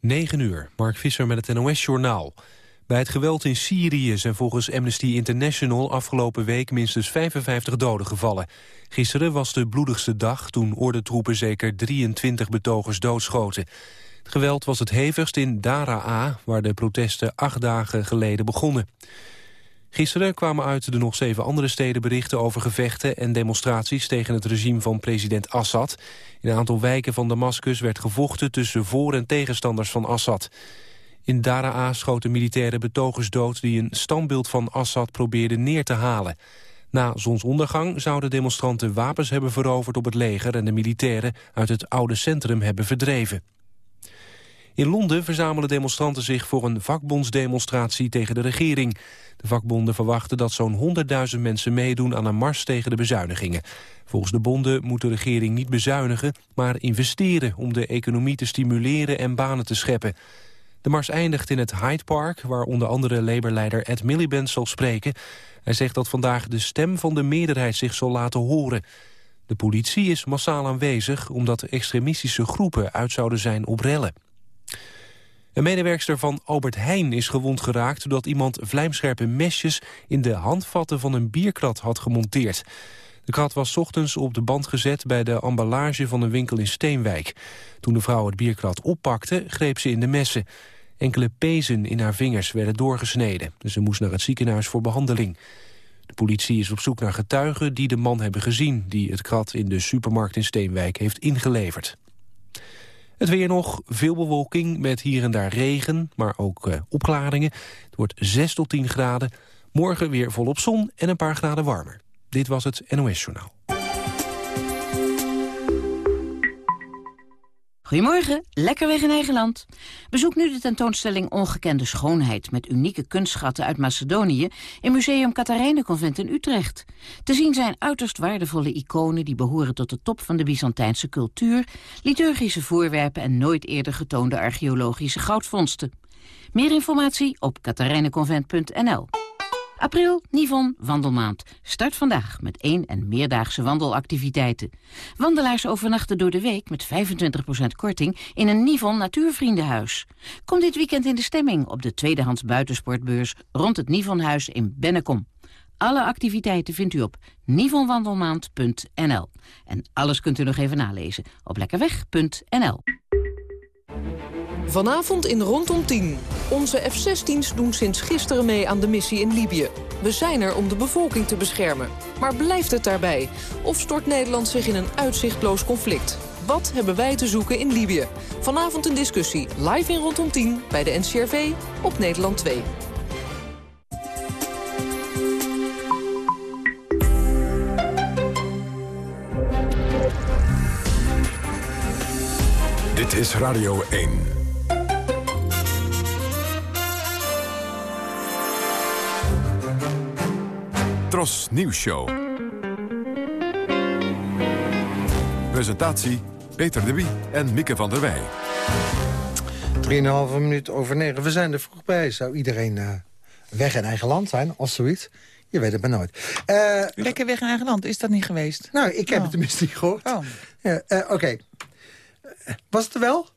9 uur, Mark Visser met het NOS-journaal. Bij het geweld in Syrië zijn volgens Amnesty International afgelopen week minstens 55 doden gevallen. Gisteren was de bloedigste dag toen ordentroepen zeker 23 betogers doodschoten. Het geweld was het hevigst in Daraa, waar de protesten acht dagen geleden begonnen. Gisteren kwamen uit de nog zeven andere steden berichten over gevechten en demonstraties tegen het regime van president Assad. In een aantal wijken van Damascus werd gevochten tussen voor- en tegenstanders van Assad. In Daraa schoten militaire betogers dood die een standbeeld van Assad probeerden neer te halen. Na zonsondergang zouden demonstranten wapens hebben veroverd op het leger en de militairen uit het oude centrum hebben verdreven. In Londen verzamelen demonstranten zich voor een vakbondsdemonstratie tegen de regering. De vakbonden verwachten dat zo'n 100.000 mensen meedoen aan een mars tegen de bezuinigingen. Volgens de bonden moet de regering niet bezuinigen, maar investeren om de economie te stimuleren en banen te scheppen. De mars eindigt in het Hyde Park, waar onder andere Labour-leider Ed Miliband zal spreken. Hij zegt dat vandaag de stem van de meerderheid zich zal laten horen. De politie is massaal aanwezig omdat extremistische groepen uit zouden zijn op rellen. Een medewerkster van Albert Heijn is gewond geraakt... doordat iemand vlijmscherpe mesjes in de handvatten van een bierkrat had gemonteerd. De krat was ochtends op de band gezet bij de emballage van een winkel in Steenwijk. Toen de vrouw het bierkrat oppakte, greep ze in de messen. Enkele pezen in haar vingers werden doorgesneden. Dus ze moest naar het ziekenhuis voor behandeling. De politie is op zoek naar getuigen die de man hebben gezien... die het krat in de supermarkt in Steenwijk heeft ingeleverd. Het weer nog, veel bewolking met hier en daar regen, maar ook uh, opklaringen. Het wordt 6 tot 10 graden. Morgen weer volop zon en een paar graden warmer. Dit was het NOS Journaal. Goedemorgen, lekker weg in eigen land. Bezoek nu de tentoonstelling Ongekende Schoonheid... met unieke kunstschatten uit Macedonië... in Museum Katharijnenconvent in Utrecht. Te zien zijn uiterst waardevolle iconen... die behoren tot de top van de Byzantijnse cultuur... liturgische voorwerpen en nooit eerder getoonde archeologische goudvondsten. Meer informatie op katharijnenconvent.nl. April, Nivon, wandelmaand. Start vandaag met één- en meerdaagse wandelactiviteiten. Wandelaars overnachten door de week met 25% korting in een Nivon natuurvriendenhuis. Kom dit weekend in de stemming op de tweedehands buitensportbeurs rond het Nivonhuis in Bennekom. Alle activiteiten vindt u op nivonwandelmaand.nl. En alles kunt u nog even nalezen op lekkerweg.nl. Vanavond in Rondom 10. Onze F-16's doen sinds gisteren mee aan de missie in Libië. We zijn er om de bevolking te beschermen. Maar blijft het daarbij? Of stort Nederland zich in een uitzichtloos conflict? Wat hebben wij te zoeken in Libië? Vanavond een discussie, live in Rondom 10 bij de NCRV op Nederland 2. Dit is Radio 1. Tros Nieuws Show. Presentatie Peter de Wie en Mieke van der Wij. 3,5 minuut over 9. We zijn er vroeg bij. Zou iedereen uh, weg in eigen land zijn, als zoiets? Je weet het maar nooit. Uh, Lekker weg in eigen land, is dat niet geweest? Nou, ik heb Oh. het tenminste niet gehoord. Oh. Ja, uh, Oké. Was het er wel?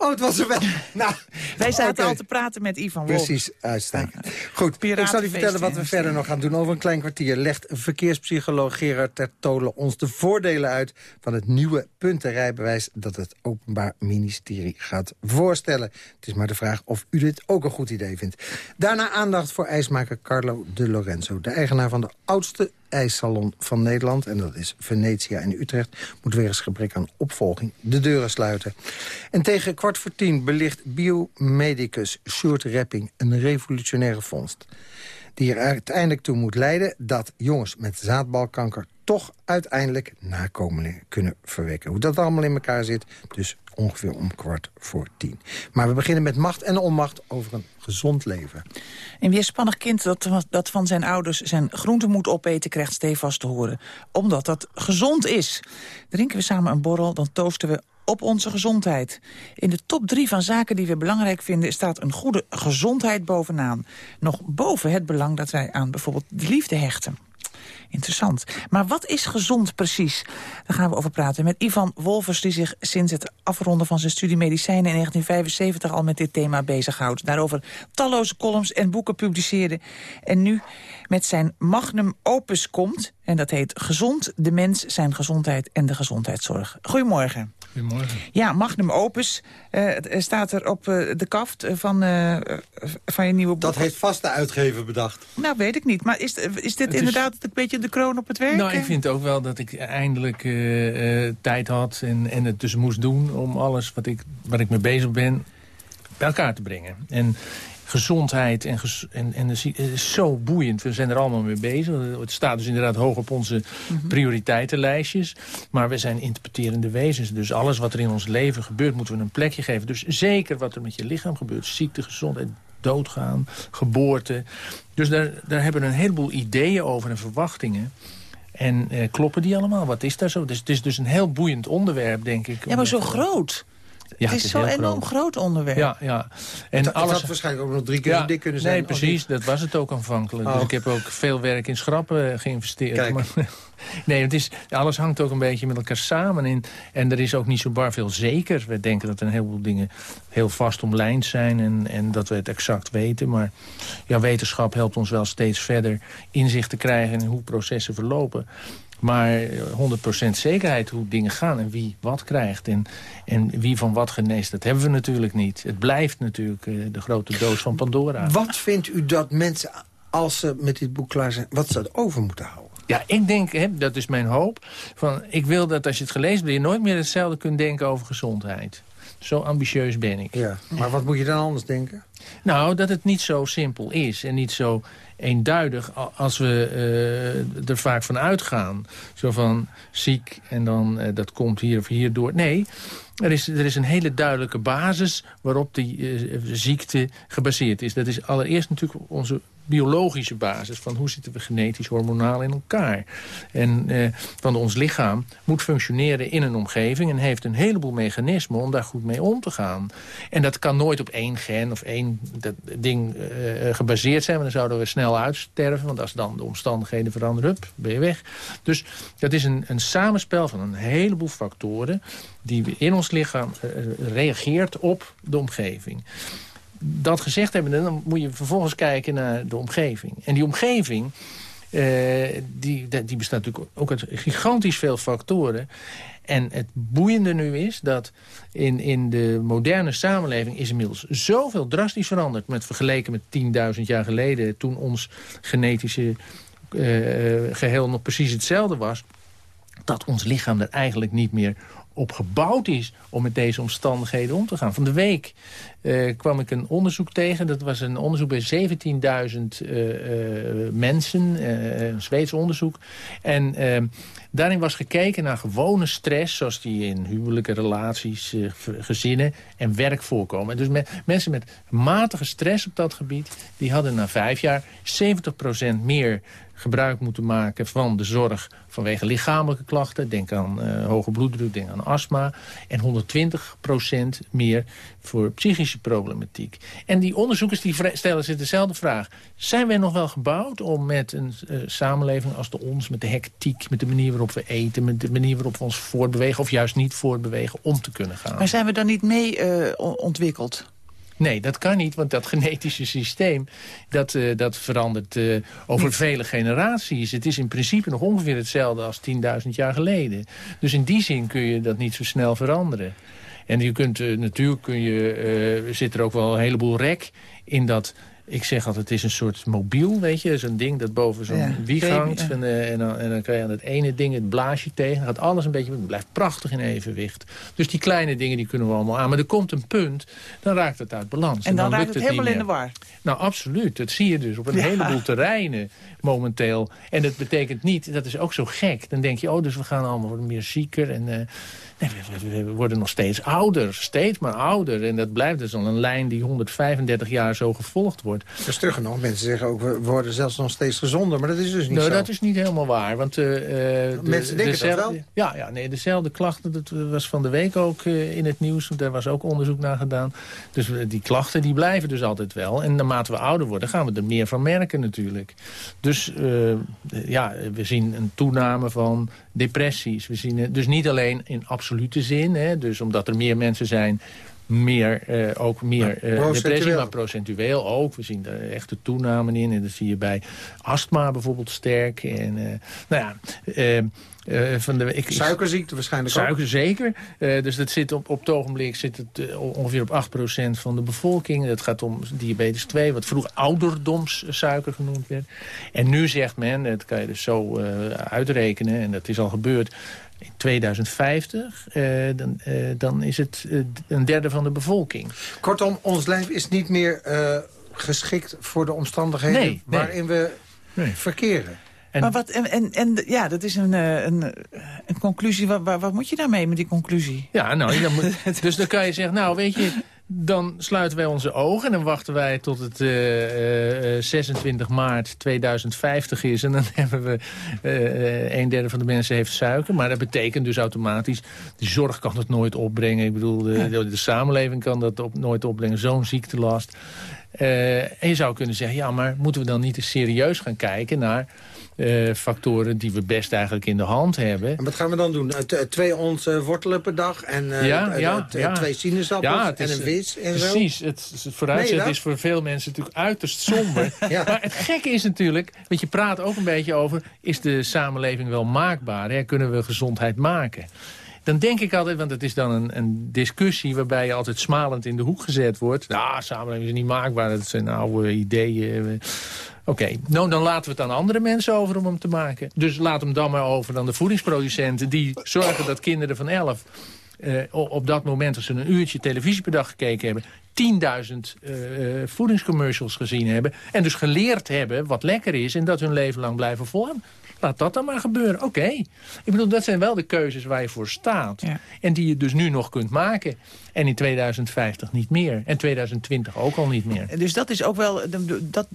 Oh, het was er wel. nou, Wij zaten al te praten met Ivan Wolf. Precies, uitstekend. Goed, ik zal u vertellen wat we verder nog gaan doen. Over een klein kwartier legt verkeerspsycholoog Gerard Tertolen ons de voordelen uit... van het nieuwe puntenrijbewijs dat het Openbaar Ministerie gaat voorstellen. Het is maar de vraag of u dit ook een goed idee vindt. Daarna aandacht voor ijsmaker Carlo de Lorenzo. De eigenaar van de oudste ijssalon van Nederland... en dat is Venetia in Utrecht... moet wegens gebrek aan opvolging de deuren sluiten. En tegen kwart voor tien belicht biomedicus Sjoerd Repping... een revolutionaire vondst. Die er uiteindelijk toe moet leiden... dat jongens met zaadbalkanker toch uiteindelijk nakomelingen kunnen verwekken. Hoe dat allemaal in elkaar zit, dus ongeveer om kwart voor tien. Maar we beginnen met macht en onmacht over een gezond leven. Een weerspannig kind dat, dat van zijn ouders zijn groenten moet opeten... krijgt stevast te horen, omdat dat gezond is. Drinken we samen een borrel, dan toosten we op onze gezondheid. In de top drie van zaken die we belangrijk vinden... staat een goede gezondheid bovenaan. Nog boven het belang dat wij aan bijvoorbeeld de liefde hechten. Interessant. Maar wat is gezond precies? Daar gaan we over praten met Ivan Wolvers... die zich sinds het afronden van zijn studie medicijnen in 1975 al met dit thema bezighoudt. Daarover talloze columns en boeken publiceerde. En nu met zijn magnum opus komt. En dat heet Gezond, de mens, zijn gezondheid en de gezondheidszorg. Goedemorgen. Goedemorgen. Ja, magnum opus uh, staat er op uh, de kaft van, uh, van je nieuwe boek. Dat heeft vast de uitgever bedacht. Nou, weet ik niet. Maar is, is dit inderdaad een beetje de kroon op het werk? Nou, ik vind ook wel dat ik eindelijk tijd had en, en het dus moest doen... om alles wat ik, waar ik mee bezig ben bij elkaar te brengen. En gezondheid en, en, en het is zo boeiend. We zijn er allemaal mee bezig. Het staat dus inderdaad hoog op onze mhm. prioriteitenlijstjes. Maar we zijn interpreterende wezens. Dus alles wat er in ons leven gebeurt, moeten we een plekje geven. Dus zeker wat er met je lichaam gebeurt. Ziekte, gezondheid, doodgaan, geboorte. Dus daar, daar hebben we een heleboel ideeën over en verwachtingen. En eh, kloppen die allemaal? Wat is daar zo? Dus, het is dus een heel boeiend onderwerp, denk ik. Ja, maar zo groot. Ja, het is zo'n enorm groot. onderwerp. Ja, ja. En het, alles... had waarschijnlijk ook nog drie keer zo dik kunnen zijn. Nee, precies. Dat was het ook aanvankelijk. Dus oh. ik heb ook veel werk in schrappen geïnvesteerd. Maar, nee, het is, alles hangt ook een beetje met elkaar samen. In, en er is ook niet zo bar veel zeker. We denken dat er een heleboel dingen heel vast omlijnd zijn... En, en dat we het exact weten. Maar ja, wetenschap helpt ons wel steeds verder inzicht te krijgen... in hoe processen verlopen. Maar 100% zekerheid hoe dingen gaan en wie wat krijgt en, en wie van wat geneest, dat hebben we natuurlijk niet. Het blijft natuurlijk uh, de grote doos van Pandora. Wat vindt u dat mensen, als ze met dit boek klaar zijn, wat ze over moeten houden? Ja, ik denk, hè, dat is mijn hoop, van, ik wil dat als je het gelezen hebt, je nooit meer hetzelfde kunt denken over gezondheid. Zo ambitieus ben ik. Ja, maar wat moet je dan anders denken? Nou, dat het niet zo simpel is en niet zo eenduidig als we uh, er vaak van uitgaan. Zo van ziek en dan uh, dat komt hier of hier door. Nee, er is, er is een hele duidelijke basis waarop die uh, ziekte gebaseerd is. Dat is allereerst natuurlijk onze biologische basis van hoe zitten we genetisch hormonaal in elkaar. En eh, van ons lichaam moet functioneren in een omgeving... en heeft een heleboel mechanismen om daar goed mee om te gaan. En dat kan nooit op één gen of één dat ding uh, gebaseerd zijn... want dan zouden we snel uitsterven, want als dan de omstandigheden veranderen... Hup, ben je weg. Dus dat is een, een samenspel van een heleboel factoren... die in ons lichaam uh, reageert op de omgeving dat gezegd hebben, dan moet je vervolgens kijken naar de omgeving. En die omgeving, uh, die, die bestaat natuurlijk ook uit gigantisch veel factoren. En het boeiende nu is dat in, in de moderne samenleving... is inmiddels zoveel drastisch veranderd... met vergeleken met 10.000 jaar geleden... toen ons genetische uh, geheel nog precies hetzelfde was... dat ons lichaam er eigenlijk niet meer op gebouwd is om met deze omstandigheden om te gaan. Van de week uh, kwam ik een onderzoek tegen. Dat was een onderzoek bij 17.000 uh, uh, mensen, eh, een Zweeds onderzoek. En daarin was gekeken naar gewone stress... zoals die in huwelijke relaties, eh, gezinnen en werk voorkomen. Dus met, mensen met matige stress op dat gebied... die hadden na vijf jaar 70% meer gebruik moeten maken van de zorg vanwege lichamelijke klachten. Denk aan uh, hoge bloeddruk, denk aan astma. En 120% meer voor psychische problematiek. En die onderzoekers die stellen zich dezelfde vraag. Zijn wij nog wel gebouwd om met een uh, samenleving als de ons... met de hectiek, met de manier waarop we eten... met de manier waarop we ons voortbewegen of juist niet voortbewegen... om te kunnen gaan? Maar zijn we dan niet mee uh, ontwikkeld? Nee, dat kan niet, want dat genetische systeem... dat, uh, dat verandert uh, over vele generaties. Het is in principe nog ongeveer hetzelfde als 10.000 jaar geleden. Dus in die zin kun je dat niet zo snel veranderen. En je kunt, uh, natuurlijk kun je, zit er ook wel een heleboel rek in dat ik zeg altijd, het is een soort mobiel, weet je. Zo'n ding dat boven zo'n ja, wieg hangt. En, uh, en, dan, en, dan, krijg je aan het ene ding het blaasje tegen. Dan gaat alles een beetje, het blijft prachtig in evenwicht. Dus die kleine dingen die kunnen we allemaal aan. Maar er komt een punt, dan raakt het uit balans. En, dan, dan raakt het, het helemaal in de war. Nou, absoluut. Dat zie je dus op een heleboel terreinen momenteel. En dat betekent niet, dat is ook zo gek. Dan denk je, oh, dus we gaan allemaal meer zieker. En uh, nee, we, we, worden nog steeds ouder. Steeds maar ouder. En dat blijft dus al een lijn die 135 jaar zo gevolgd wordt. wordt. Dus terug nog, mensen zeggen ook, we worden zelfs nog steeds gezonder. Maar dat is dus niet nou, zo. dat is niet helemaal waar. Want, uh, mensen denken dat wel. Ja, ja nee, dezelfde klachten, dat was van de week ook uh, in het nieuws. Daar was ook onderzoek naar gedaan. Dus die klachten die blijven dus altijd wel. En naarmate we ouder worden gaan we er meer van merken natuurlijk. Dus uh, ja, we zien een toename van depressies. We zien het dus niet alleen in absolute zin. Hè, dus omdat er meer mensen zijn meer, uh, ook meer uh, depressie, maar procentueel ook. We zien er echte toename in. En dat zie je bij astma bijvoorbeeld sterk. En, uh, nou ja... Uh, van de, ik, Suikerziekte waarschijnlijk Suiker, zeker. Uh, dus dat zit op, op het ogenblik zit het uh, ongeveer op 8% van de bevolking. Het gaat om diabetes 2, wat vroeger ouderdomssuiker genoemd werd. En nu zegt men, dat kan je dus zo uitrekenen, en dat is al gebeurd... In 2050, dan, dan is het een derde van de bevolking. Kortom, ons lijf is niet meer geschikt voor de omstandigheden nee, nee. waarin we nee. verkeren. En, maar wat, en, en, en ja, dat is een, een, een conclusie. Wat, wat, wat moet je daarmee met die conclusie? Ja, nou, dan moet, dus dan kan je zeggen, nou weet je, dan sluiten wij onze ogen en dan wachten wij tot het uh, uh, 26 maart 2050 is. En dan hebben we uh, een derde van de mensen heeft suiker. Maar dat betekent dus automatisch, de zorg kan het nooit opbrengen. Ik bedoel, de, de, de samenleving kan dat op, nooit opbrengen, zo'n ziektelast. en je zou kunnen zeggen, ja, maar moeten we dan niet eens serieus gaan kijken naar... Uh, factoren die we best eigenlijk in de hand hebben. En wat gaan we dan doen? Uh, twee ons uh, wortelen per dag en ja, ja, ja. twee sinaasappels en een vis en precies, zo? Precies, het vooruitzicht is voor veel mensen natuurlijk uiterst somber. ja. Maar het gekke is natuurlijk, want je praat ook een beetje over... is de samenleving wel maakbaar? Hè? Kunnen we gezondheid maken? dan denk ik altijd, want het is dan een, een, discussie... waarbij je altijd smalend in de hoek gezet wordt. Nou, samenleving is niet maakbaar, dat zijn oude ideeën. Oké, okay. nou, dan laten we het aan andere mensen over om hem te maken. Dus laat hem dan maar over aan de voedingsproducenten... die zorgen dat kinderen van 11 uh, op dat moment... als ze een uurtje televisie per dag gekeken hebben... 10.000 uh, voedingscommercials gezien hebben... en dus geleerd hebben wat lekker is... en dat hun leven lang blijven volgen. Laat dat dan maar gebeuren. Oké. Okay. Ik bedoel, dat zijn wel de keuzes waar je voor staat. Ja. En die je dus nu nog kunt maken. En in 2050 niet meer. En 2020 ook al niet meer. Dus dat is ook wel... Dat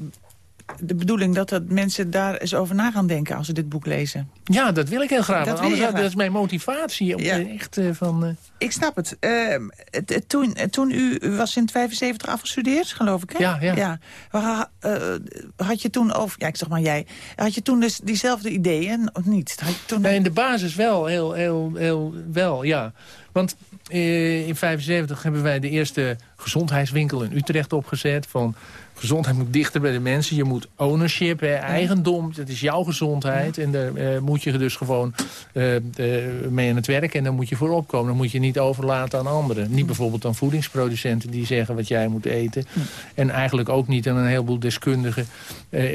de bedoeling dat, dat mensen daar eens over na gaan denken als ze dit boek lezen. Ja, dat wil ik heel graag. Dat, anders, dat is mijn motivatie. Op ja. echt, uh, van, uh... Ik snap het. Uh, toen, toen u, u was in 75 afgestudeerd, geloof ik, hè? Ja, ja. ja. had je toen over... Ja, ik zeg maar jij. Had je toen dus diezelfde ideeën of niet? Had je toen... nee, in de basis wel, heel, heel, heel wel, ja. Want in 75 hebben wij de eerste gezondheidswinkel in Utrecht opgezet. Van gezondheid moet dichter bij de mensen. Je moet ownership, eigendom, dat is jouw gezondheid. En daar uh, moet je dus gewoon uh, mee aan het werk. En dan moet je voor opkomen. Dan moet je niet overlaten aan anderen. Niet bijvoorbeeld aan voedingsproducenten die zeggen wat jij moet eten. En eigenlijk ook niet aan een heleboel deskundigen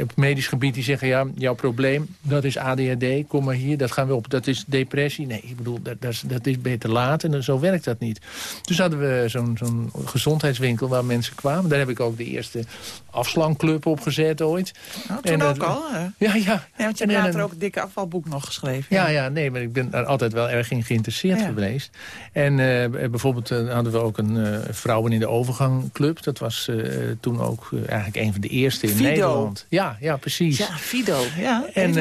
op medisch gebied die zeggen... ja, jouw probleem, dat is ADHD, kom maar hier, dat gaan we op. Dat is depressie. Nee, ik bedoel, dat, dat, is, dat is beter laat en zo werkt dat niet. Dus hadden we zo'n zo'n gezondheidswinkel waar mensen kwamen. Daar heb ik ook de eerste afslankclub opgezet ooit. Nou, toen en, ook al, hè? Ja, ja. ja want je hebt later ook het dikke afvalboek nog geschreven. Ja, ja, nee, maar ik ben daar altijd wel erg in geïnteresseerd ja. geweest. En uh, bijvoorbeeld uh, hadden we ook een uh, Vrouwen in de Overgangclub. Dat was toen ook eigenlijk een van de eerste in Fido. Nederland. Ja, ja, precies. Ja, Fido. Ja, en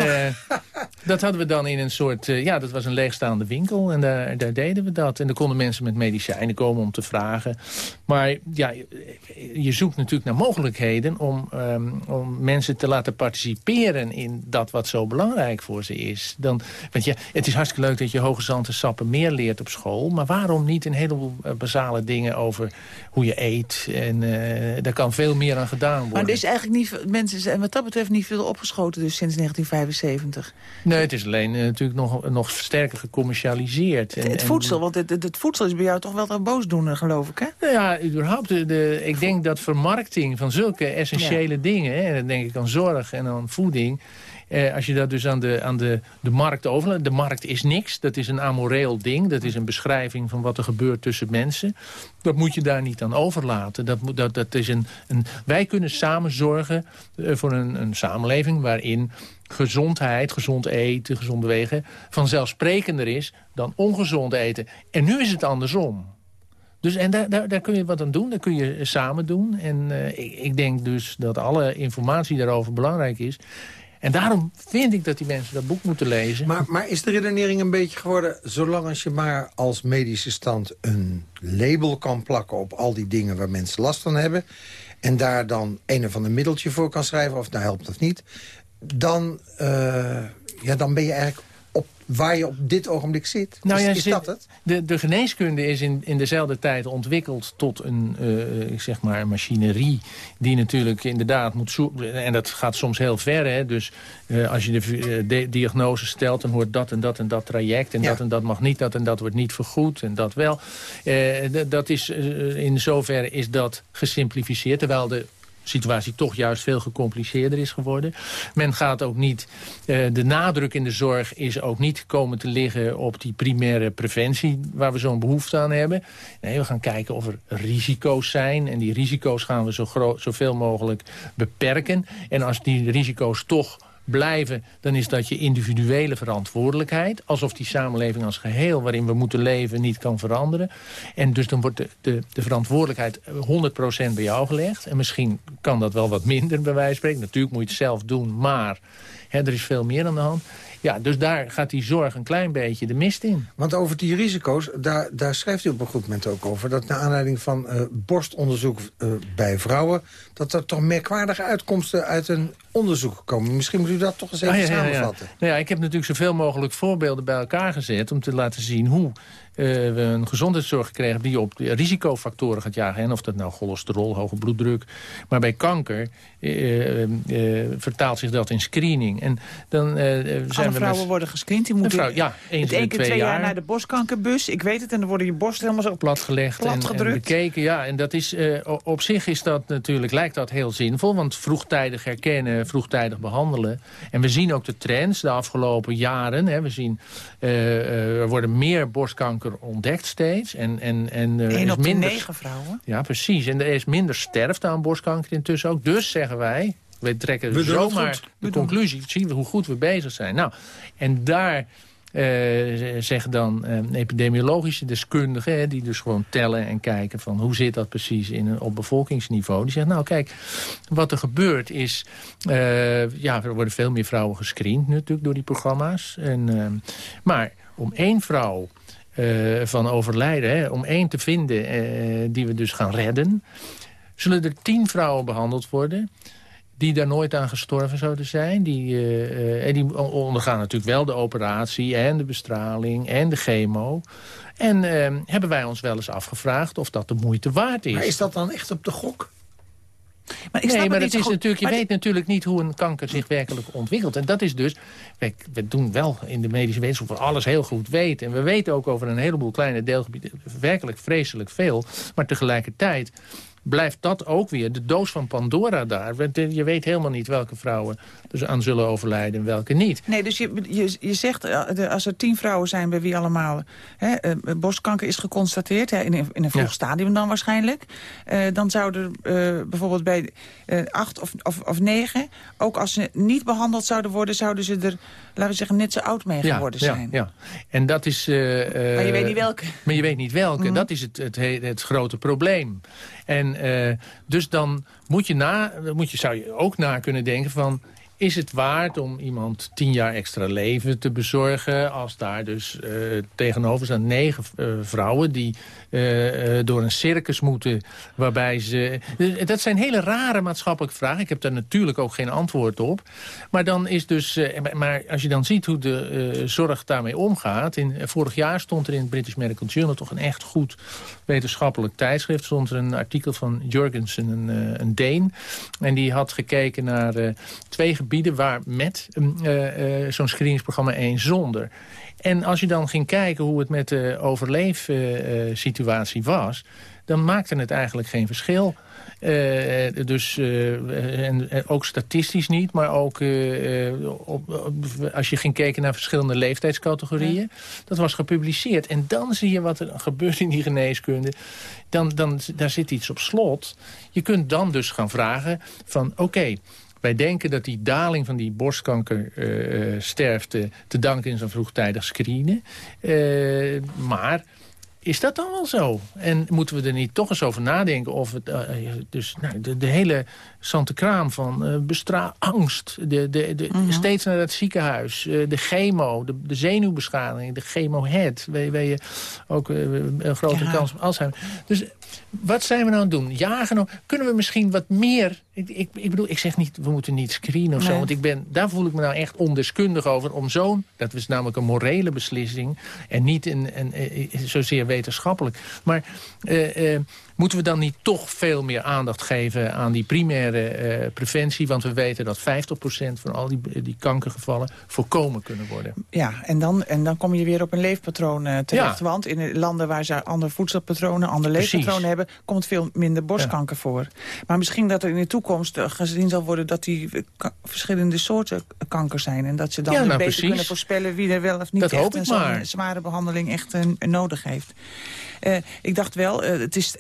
dat hadden we dan in een soort... ja, dat was een leegstaande winkel en daar, daar deden we dat. En daar konden mensen met medicijnen komen om te vragen. Maar ja, je zoekt natuurlijk naar mogelijkheden om, um, om mensen te laten participeren in dat wat zo belangrijk voor ze is. Dan, want ja, het is hartstikke leuk dat je hooggezante sappen meer leert op school. Maar waarom niet een heleboel uh, basale dingen over hoe je eet? En uh, daar kan veel meer aan gedaan worden. Maar er is eigenlijk niet, mensen zijn wat dat betreft niet veel opgeschoten dus sinds 1975. Nee, het is alleen uh, natuurlijk nog, nog sterker gecommercialiseerd. En, het voedsel, want het, het, het, voedsel is bij jou toch wel een boosdoener, geloof ik, hè? Nou ja, überhaupt. De, de, ik denk dat vermarkting van zulke essentiële ja. dingen... Hè, en dan denk ik aan zorg en aan voeding... Eh, als je dat dus aan de, aan de, de markt overlaat. De markt is niks. Dat is een amoreel ding. Dat is een beschrijving van wat er gebeurt tussen mensen. Dat moet je daar niet aan overlaten. Dat, dat, dat is een, een, wij kunnen samen zorgen uh, voor een, een samenleving waarin gezondheid, gezond eten, gezond bewegen... vanzelfsprekender is dan ongezond eten. En nu is het andersom. Dus en daar, daar, daar kun je wat aan doen, dat kun je samen doen. En ik, ik denk dus dat alle informatie daarover belangrijk is. En daarom vind ik dat die mensen dat boek moeten lezen. Maar, maar is de redenering een beetje geworden... zolang als je maar als medische stand een label kan plakken... op al die dingen waar mensen last van hebben... en daar dan een of ander middeltje voor kan schrijven... of nou helpt dat niet... dan, uh, ja, dan ben je eigenlijk waar je op dit ogenblik zit. Nou, is, is dat het? De, de geneeskunde is in, in dezelfde tijd ontwikkeld tot een uh, zeg maar machinerie... die natuurlijk inderdaad moet zoeken... en dat gaat soms heel ver. Hè? Dus uh, als je de, de, diagnose stelt... dan hoort dat en dat en dat traject... en dat en dat mag niet, dat en dat wordt niet vergoed... en dat wel. Uh, dat is, in zoverre is dat gesimplificeerd... terwijl de situatie toch juist veel gecompliceerder is geworden. Men gaat ook niet, uh, de nadruk in de zorg is ook niet komen te liggen op die primaire preventie waar we zo'n behoefte aan hebben. Nee, we gaan kijken of er risico's zijn en die risico's gaan we zo zoveel mogelijk beperken. En als die risico's toch blijven, dan is dat je individuele verantwoordelijkheid. Alsof die samenleving als geheel waarin we moeten leven niet kan veranderen. En dus dan wordt de, de, de verantwoordelijkheid 100% bij jou gelegd. En misschien kan dat wel wat minder bij wijze van spreken. Natuurlijk moet je het zelf doen, maar hè, er is veel meer aan de hand. Ja, dus daar gaat die zorg een klein beetje de mist in. Want over die risico's, daar, daar schrijft u op een goed moment ook over... dat naar aanleiding van uh, borstonderzoek uh, bij vrouwen... dat er toch merkwaardige uitkomsten uit een onderzoek komen. Misschien moet u dat toch eens even ah, ja, samenvatten. Ja, nou ja, ik heb natuurlijk zoveel mogelijk voorbeelden bij elkaar gezet... om te laten zien hoe we een gezondheidszorg gekregen die op risicofactoren gaat jagen. En of dat nou cholesterol, hoge bloeddruk. Maar bij kanker uh, uh, vertaalt zich dat in screening. En dan zijn Alle vrouwen worden gescreend. Die moeten vrouw, ja, eens één keer twee jaar. jaar naar de borstkankerbus. Ik weet het. En dan worden je borst helemaal zo platgelegd plat en, en, bekeken. Ja, en dat is, op zich is dat natuurlijk, lijkt dat heel zinvol. Want vroegtijdig herkennen, vroegtijdig behandelen. En we zien ook de trends de afgelopen jaren. Hè. We zien, er worden meer borstkanker ontdekt steeds. En, en, en er is minder, negen vrouwen? Ja, precies. En er is minder sterfte aan borstkanker intussen ook. Dus zeggen wij, we trekken we zomaar de conclusie. Zien we hoe goed we bezig zijn. Nou, en daar... Uh, zeggen dan uh, epidemiologische deskundigen... die dus gewoon tellen en kijken van hoe zit dat precies in, op bevolkingsniveau. Die zeggen, nou kijk, wat er gebeurt is... Uh, ja, er worden veel meer vrouwen gescreend natuurlijk door die programma's. En, maar om één vrouw uh, van overlijden, hè, om één te vinden uh, die we dus gaan redden... zullen er tien vrouwen behandeld worden die daar nooit aan gestorven zouden zijn. Die, uh, en die ondergaan natuurlijk wel de operatie en de bestraling en de chemo. En hebben wij ons wel eens afgevraagd of dat de moeite waard is. Maar is dat dan echt op de gok? Maar ik nee, maar het is natuurlijk, je weet natuurlijk niet hoe een kanker zich werkelijk ontwikkelt. En dat is dus, we, we doen wel in de medische wetenschap voor alles heel goed weten. En we weten ook over een heleboel kleine deelgebieden werkelijk vreselijk veel. Maar tegelijkertijd blijft dat ook weer de doos van Pandora daar. Je weet helemaal niet welke vrouwen er aan zullen overlijden en welke niet. Nee, dus je, je, je zegt, eh, als er tien vrouwen zijn bij wie allemaal hè, eh, borstkanker is geconstateerd... Hè, in, een, in een vroeg stadium dan waarschijnlijk... Uh, dan zouden uh, bijvoorbeeld bij uh, acht of, of, of negen... ook als ze niet behandeld zouden worden... zouden ze er, laten we zeggen, net zo oud mee geworden zijn. Ja, ja. En dat is... maar je weet niet welke. Maar je weet niet welke. Mhm. Dat is het, het, het grote probleem. En uh, dus dan moet je, na, moet je, zou je ook na kunnen denken van is het waard om iemand tien jaar extra leven te bezorgen... als daar dus uh, tegenover staan negen vrouwen... die uh, door een circus moeten waarbij ze... Dat zijn hele rare maatschappelijke vragen. Ik heb daar natuurlijk ook geen antwoord op. Maar dan is dus... maar als je dan ziet hoe de zorg daarmee omgaat... In, vorig jaar stond er in het British Medical Journal... toch een echt goed wetenschappelijk tijdschrift... stond er een artikel van Jurgensen, een, een Deen. En die had gekeken naar twee gebieden... waar met zo'n screeningsprogramma één zonder... En als je dan ging kijken hoe het met de overleefsituatie was... dan maakte het eigenlijk geen verschil. Uh, dus uh, en, en, ook statistisch niet, maar ook uh, op, op, als je ging kijken naar verschillende leeftijdscategorieën. Dat was gepubliceerd. En dan zie je wat er gebeurt in die geneeskunde. Dan, dan, daar zit iets op slot. Je kunt dan dus gaan vragen van oké, wij denken dat die daling van die borstkankersterfte... te danken is aan vroegtijdig screenen. Maar is dat dan wel zo? En moeten we er niet toch eens over nadenken of het... Uh, dus nou, de, de, hele Sante Kraam van uh, bestra angst, de, de, de, mm -hmm. steeds naar het ziekenhuis, uh, de chemo, de, de zenuwbeschadiging, de chemo-head, waar, je ook een grote ja. kans op Alzheimer. Dus wat zijn we nou aan het doen? Jagen? Kunnen we misschien wat meer... Ik, ik, ik bedoel, ik zeg niet, we moeten niet screenen of nee. zo. Want ik ben, daar voel ik me nou echt ondeskundig over. Om zo'n, dat is namelijk een morele beslissing. En niet een, een, een zozeer wetenschappelijk. Maar uh, uh, moeten we dan niet toch veel meer aandacht geven aan die primaire uh, preventie? Want we weten dat 50% van al die, die kankergevallen voorkomen kunnen worden. Ja, en dan, en dan kom je weer op een leefpatroon uh, terecht. Ja. Want in landen waar ze andere voedselpatronen, andere leefpatronen hebben... komt veel minder borstkanker ja. voor. Maar misschien dat er in de toekomst uh, gezien zal worden... dat die verschillende soorten kanker zijn. En dat ze dan ja, nou, beter precies. kunnen voorspellen wie er wel of niet dat echt een zware behandeling echt nodig heeft. Uh, ik dacht wel, uh, het is,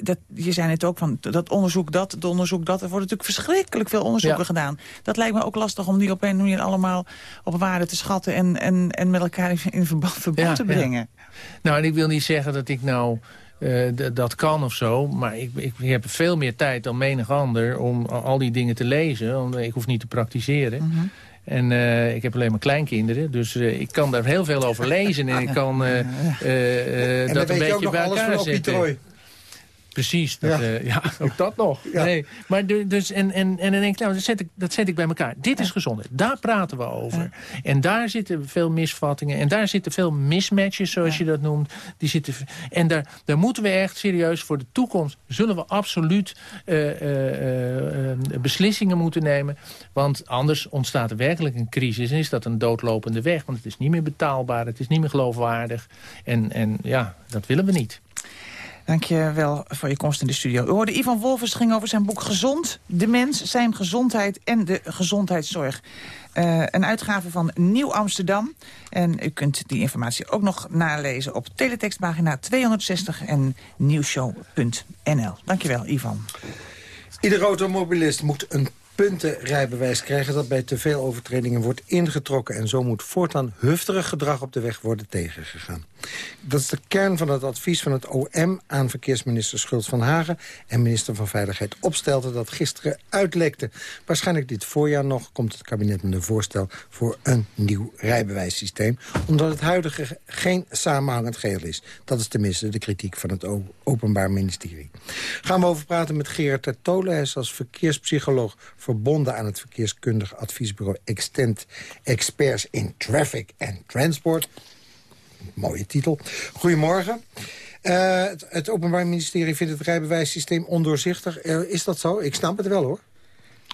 dat, je zei het ook, van dat onderzoek dat, het onderzoek dat. Er wordt natuurlijk verschrikkelijk veel onderzoeken ja. gedaan. Dat lijkt me ook lastig om die op een manier allemaal op waarde te schatten... en, en, en met elkaar in verband, verband ja, te brengen. Ja. Nou, en ik wil niet zeggen dat ik nou... Uh, dat kan of zo, maar ik, ik, heb veel meer tijd dan menig ander... om al die dingen te lezen. Ik hoef niet te praktiseren. Mm -hmm. En uh, ik heb alleen maar kleinkinderen, dus uh, ik kan daar heel veel over lezen. En ik kan uh, en dat een beetje bij elkaar zetten. Precies, dat, ja. Uh, ja. ook dat nog. Ja. Nee, maar dus, en, en, en dan denk ik, nou, dat zet ik, dat zet ik bij elkaar. Dit is gezondheid, daar praten we over. En daar zitten veel misvattingen. En daar zitten veel mismatches, zoals je dat noemt. Die zitten, en daar, daar moeten we echt serieus voor de toekomst... zullen we absoluut uh, uh, beslissingen moeten nemen. Want anders ontstaat er werkelijk een crisis. En is dat een doodlopende weg. Want het is niet meer betaalbaar, het is niet meer geloofwaardig. En, en ja, dat willen we niet. Dank je wel voor je komst in de studio. U hoorde Ivan Wolfers ging over zijn boek Gezond. De mens, zijn gezondheid en de gezondheidszorg. Uh, een uitgave van Nieuw Amsterdam. En u kunt die informatie ook nog nalezen op teletextpagina 260 en nieuwshow.nl. Dank je wel, Ivan. Iedere automobilist moet een puntenrijbewijs krijgen... dat bij te veel overtredingen wordt ingetrokken. En zo moet voortaan hufterig gedrag op de weg worden tegengegaan. Dat is de kern van het advies van het OM aan verkeersminister Schultz van Hagen... en minister van Veiligheid Opstelten dat gisteren uitlekte. Waarschijnlijk dit voorjaar nog komt het kabinet met een voorstel... voor een nieuw rijbewijssysteem. Omdat het huidige geen samenhangend geheel is. Dat is tenminste de kritiek van het Openbaar Ministerie. Gaan we over praten met Gerard Tertolen. Hij is als verkeerspsycholoog verbonden aan het verkeerskundig adviesbureau Extent Experts in Traffic and Transport. Mooie titel. Goedemorgen. Uh, het, het, Openbaar Ministerie vindt het rijbewijssysteem ondoorzichtig. Uh, is dat zo? Ik snap het wel, hoor.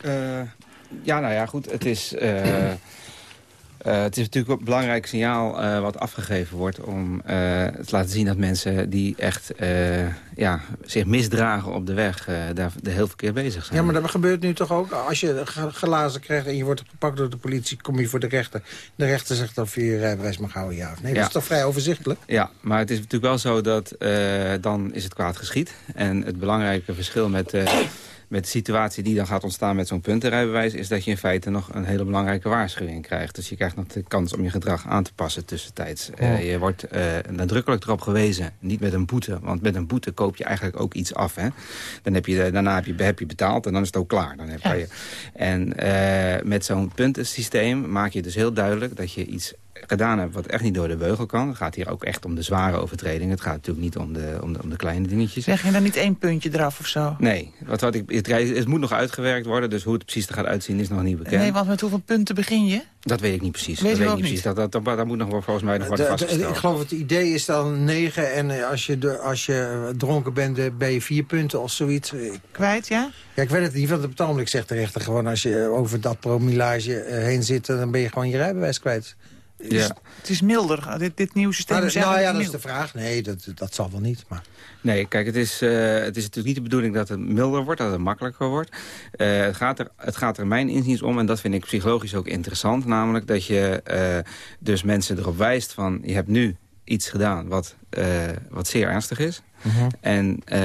Uh, ja, nou ja, goed. Het is... Uh, het is natuurlijk een belangrijk signaal uh, wat afgegeven wordt... om uh, te laten zien dat mensen die echt ja, zich misdragen op de weg... daar de heel verkeerd bezig zijn. Ja, maar dat gebeurt nu toch ook? Als je glazen krijgt en je wordt gepakt door de politie... kom je voor de rechter. De rechter zegt of je je rijbewijs mag houden, ja of nee. Ja. Dat is toch vrij overzichtelijk? Ja, maar het is natuurlijk wel zo dat dan is het kwaad geschied. En het belangrijke verschil met met de situatie die dan gaat ontstaan met zo'n puntenrijbewijs... is dat je in feite nog een hele belangrijke waarschuwing krijgt. Dus je krijgt nog de kans om je gedrag aan te passen tussentijds. Oh. Uh, je wordt uh, nadrukkelijk erop gewezen, niet met een boete. Want met een boete koop je eigenlijk ook iets af. Hè? Dan heb je, daarna heb je, heb je betaald en dan is het ook klaar. Dan heb ja. je, en uh, met zo'n puntensysteem maak je dus heel duidelijk... dat je iets gedaan hebt wat echt niet door de beugel kan. Het gaat hier ook echt om de zware overtredingen. Het gaat natuurlijk niet om de, om de, om de kleine dingetjes. Zeg je dan niet één puntje eraf of zo? Nee, wat, wat ik, het, het moet nog uitgewerkt worden. Dus hoe het precies er gaat uitzien is nog niet bekend. Nee, want met hoeveel punten begin je? Dat weet ik niet precies. Weet dat weet ik niet precies. Dat, dat, dat, dat, moet nog volgens mij nog worden de, vastgesteld. Ik geloof het idee is dan negen. En als je, de, als je dronken bent, ben je vier punten of zoiets. Kwijt, ja? Ja, ik weet het niet. Want op het ogenblik zegt de rechter gewoon... als je over dat promillage heen zit... dan ben je gewoon je rijbewijs kwijt. Ja. Het is milder, dit, dit nieuwe systeem. Maar, nou ja, dat is de vraag. Nee, dat, dat zal wel niet. Maar... Nee, kijk, het is, uh, het is natuurlijk niet de bedoeling dat het milder wordt, dat het makkelijker wordt. Uh, het, gaat er, het gaat er mijn inziens om, en dat vind ik psychologisch ook interessant... namelijk dat je uh, dus mensen erop wijst van, je hebt nu iets gedaan wat wat zeer ernstig is. Mhm. En uh,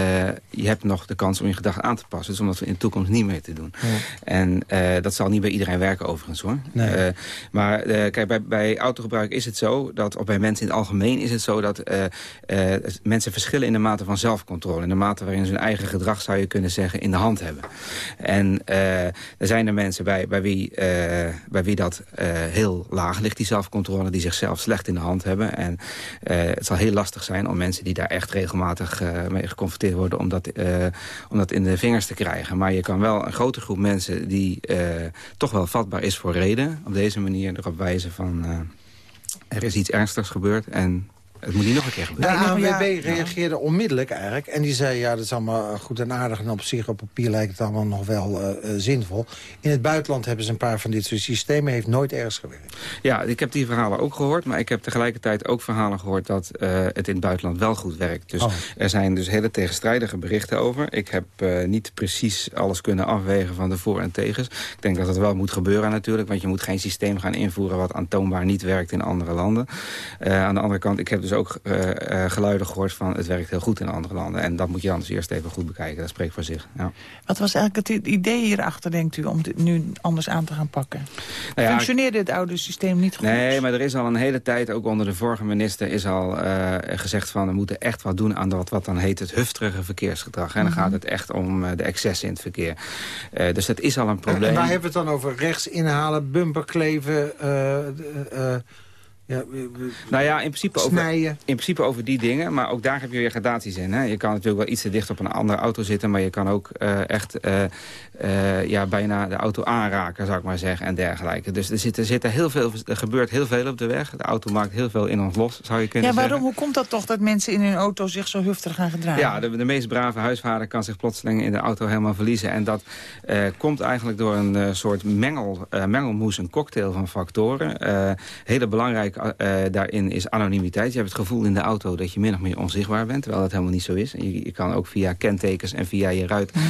je hebt nog de kans om je gedachten aan te passen. Dus om dat in de toekomst niet meer te doen. En uh, dat zal niet bij iedereen werken overigens hoor. Nee. Uh, maar kijk, bij, bij autogebruik is het zo... dat, of bij mensen in het algemeen is het zo... dat mensen verschillen in de mate van zelfcontrole. In de mate waarin ze hun eigen gedrag, zou je kunnen zeggen, in de hand hebben. En er zijn er mensen bij, bij, wie, bij wie dat heel laag ligt, die zelfcontrole... die zichzelf slecht in de hand hebben. En het zal heel lastig zijn om mensen die daar echt regelmatig uh, mee geconfronteerd worden om dat, uh, om dat in de vingers te krijgen. Maar je kan wel een grote groep mensen die uh, toch wel vatbaar is voor reden... op deze manier erop wijzen van er is iets ernstigs gebeurd... en het moet niet nog een keer gebeuren. De ANWB reageerde onmiddellijk eigenlijk. En die zei, ja, dat is allemaal goed en aardig. En op zich, op papier lijkt het allemaal nog wel uh, zinvol. In het buitenland hebben ze een paar van dit soort systemen. Heeft nooit ergens gewerkt. Ja, ik heb die verhalen ook gehoord. Maar ik heb tegelijkertijd ook verhalen gehoord... dat uh, het in het buitenland wel goed werkt. Dus oh. er zijn dus hele tegenstrijdige berichten over. Ik heb uh, niet precies alles kunnen afwegen van de voor- en tegens. Ik denk dat dat wel moet gebeuren natuurlijk. Want je moet geen systeem gaan invoeren... wat aantoonbaar niet werkt in andere landen. aan de andere kant, ik heb dus ook uh, uh, geluiden gehoord van het werkt heel goed in andere landen. En dat moet je dan dus eerst even goed bekijken. Dat spreekt voor zich. Ja. Wat was eigenlijk het idee hierachter, denkt u, om dit nu anders aan te gaan pakken? Nou ja, Functioneerde het oude systeem niet goed? Nee, maar er is al een hele tijd, ook onder de vorige minister, is al uh, gezegd van we moeten echt wat doen aan dat wat dan heet het hufterige verkeersgedrag. En dan mhm. gaat het echt om de excessen in het verkeer. dus dat is al een probleem. En waar hebben we het dan over? Rechts inhalen, bumper kleven... Ja, nou ja, in principe, over, in principe over die dingen. Maar ook daar heb je weer gradaties in. Hè. Je kan natuurlijk wel iets te dicht op een andere auto zitten... maar je kan ook uh, echt uh, uh, ja, bijna de auto aanraken, zou ik maar zeggen, en dergelijke. Dus er, zit, er, zit er, heel veel, er gebeurt heel veel op de weg. De auto maakt heel veel in ons los, zou je kunnen ja, waarom, zeggen. Hoe komt dat toch dat mensen in hun auto zich zo huftig gaan gedragen? Ja, de, de meest brave huisvader kan zich plotseling in de auto helemaal verliezen. En dat komt eigenlijk door een soort mengel, mengelmoes, een cocktail van factoren. hele belangrijke uh, daarin is anonimiteit. Je hebt het gevoel in de auto dat je min of meer onzichtbaar bent. Terwijl dat helemaal niet zo is. Je, je kan ook via kentekens en via je ruit. Mm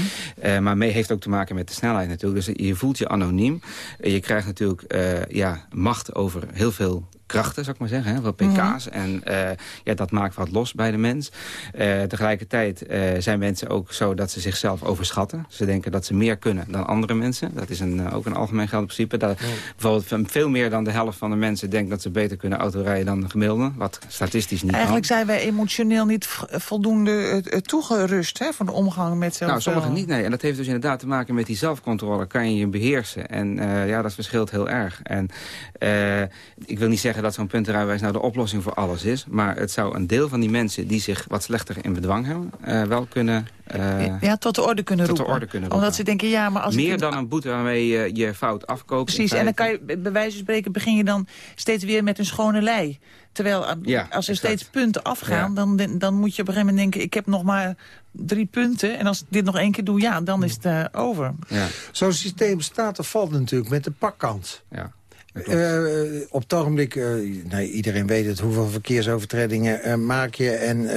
uh, maar mee heeft ook te maken met de snelheid natuurlijk. Dus je voelt je anoniem. je krijgt natuurlijk uh, ja, macht over heel veel krachten, zou ik maar zeggen. Hè? Wat pk's. Mhm. En uh, ja, dat maakt wat los bij de mens. Uh, tegelijkertijd uh, zijn mensen ook zo dat ze zichzelf overschatten. Ze denken dat ze meer kunnen dan andere mensen. Dat is een, ook een algemeen geldig principe. Dat Bijvoorbeeld veel meer dan de helft van de mensen denkt dat ze beter kunnen autorijden dan de gemiddelde. Wat statistisch niet Eigenlijk zijn wij emotioneel niet voldoende toegerust hè, voor de omgang met zelf. Nou, sommigen niet, nee. En dat heeft dus inderdaad te maken met die zelfcontrole. Kan je je beheersen? En ja, dat verschilt heel erg. En ik wil niet zeggen dat zo'n puntenrijbewijs nou de oplossing voor alles is. Maar het zou een deel van die mensen die zich wat slechter in bedwang hebben... Uh, wel kunnen... Uh, ja, tot de orde kunnen tot roepen. De orde kunnen roepen. Omdat ze denken, ja, maar als Meer dan een boete waarmee je je fout afkoopt. Precies, en dan kan je bij wijze van spreken begin je dan steeds weer met een schone lei. Terwijl ja, als er steeds punten afgaan, dan, dan moet je op een gegeven moment denken... ik heb nog maar drie punten en als ik dit nog één keer doe, ja, dan is het uh, over. Ja. Zo'n systeem staat of valt natuurlijk met de pakkant. Ja. Uh, op het ogenblik, uh, nee, iedereen weet het, hoeveel verkeersovertredingen uh, maak je... en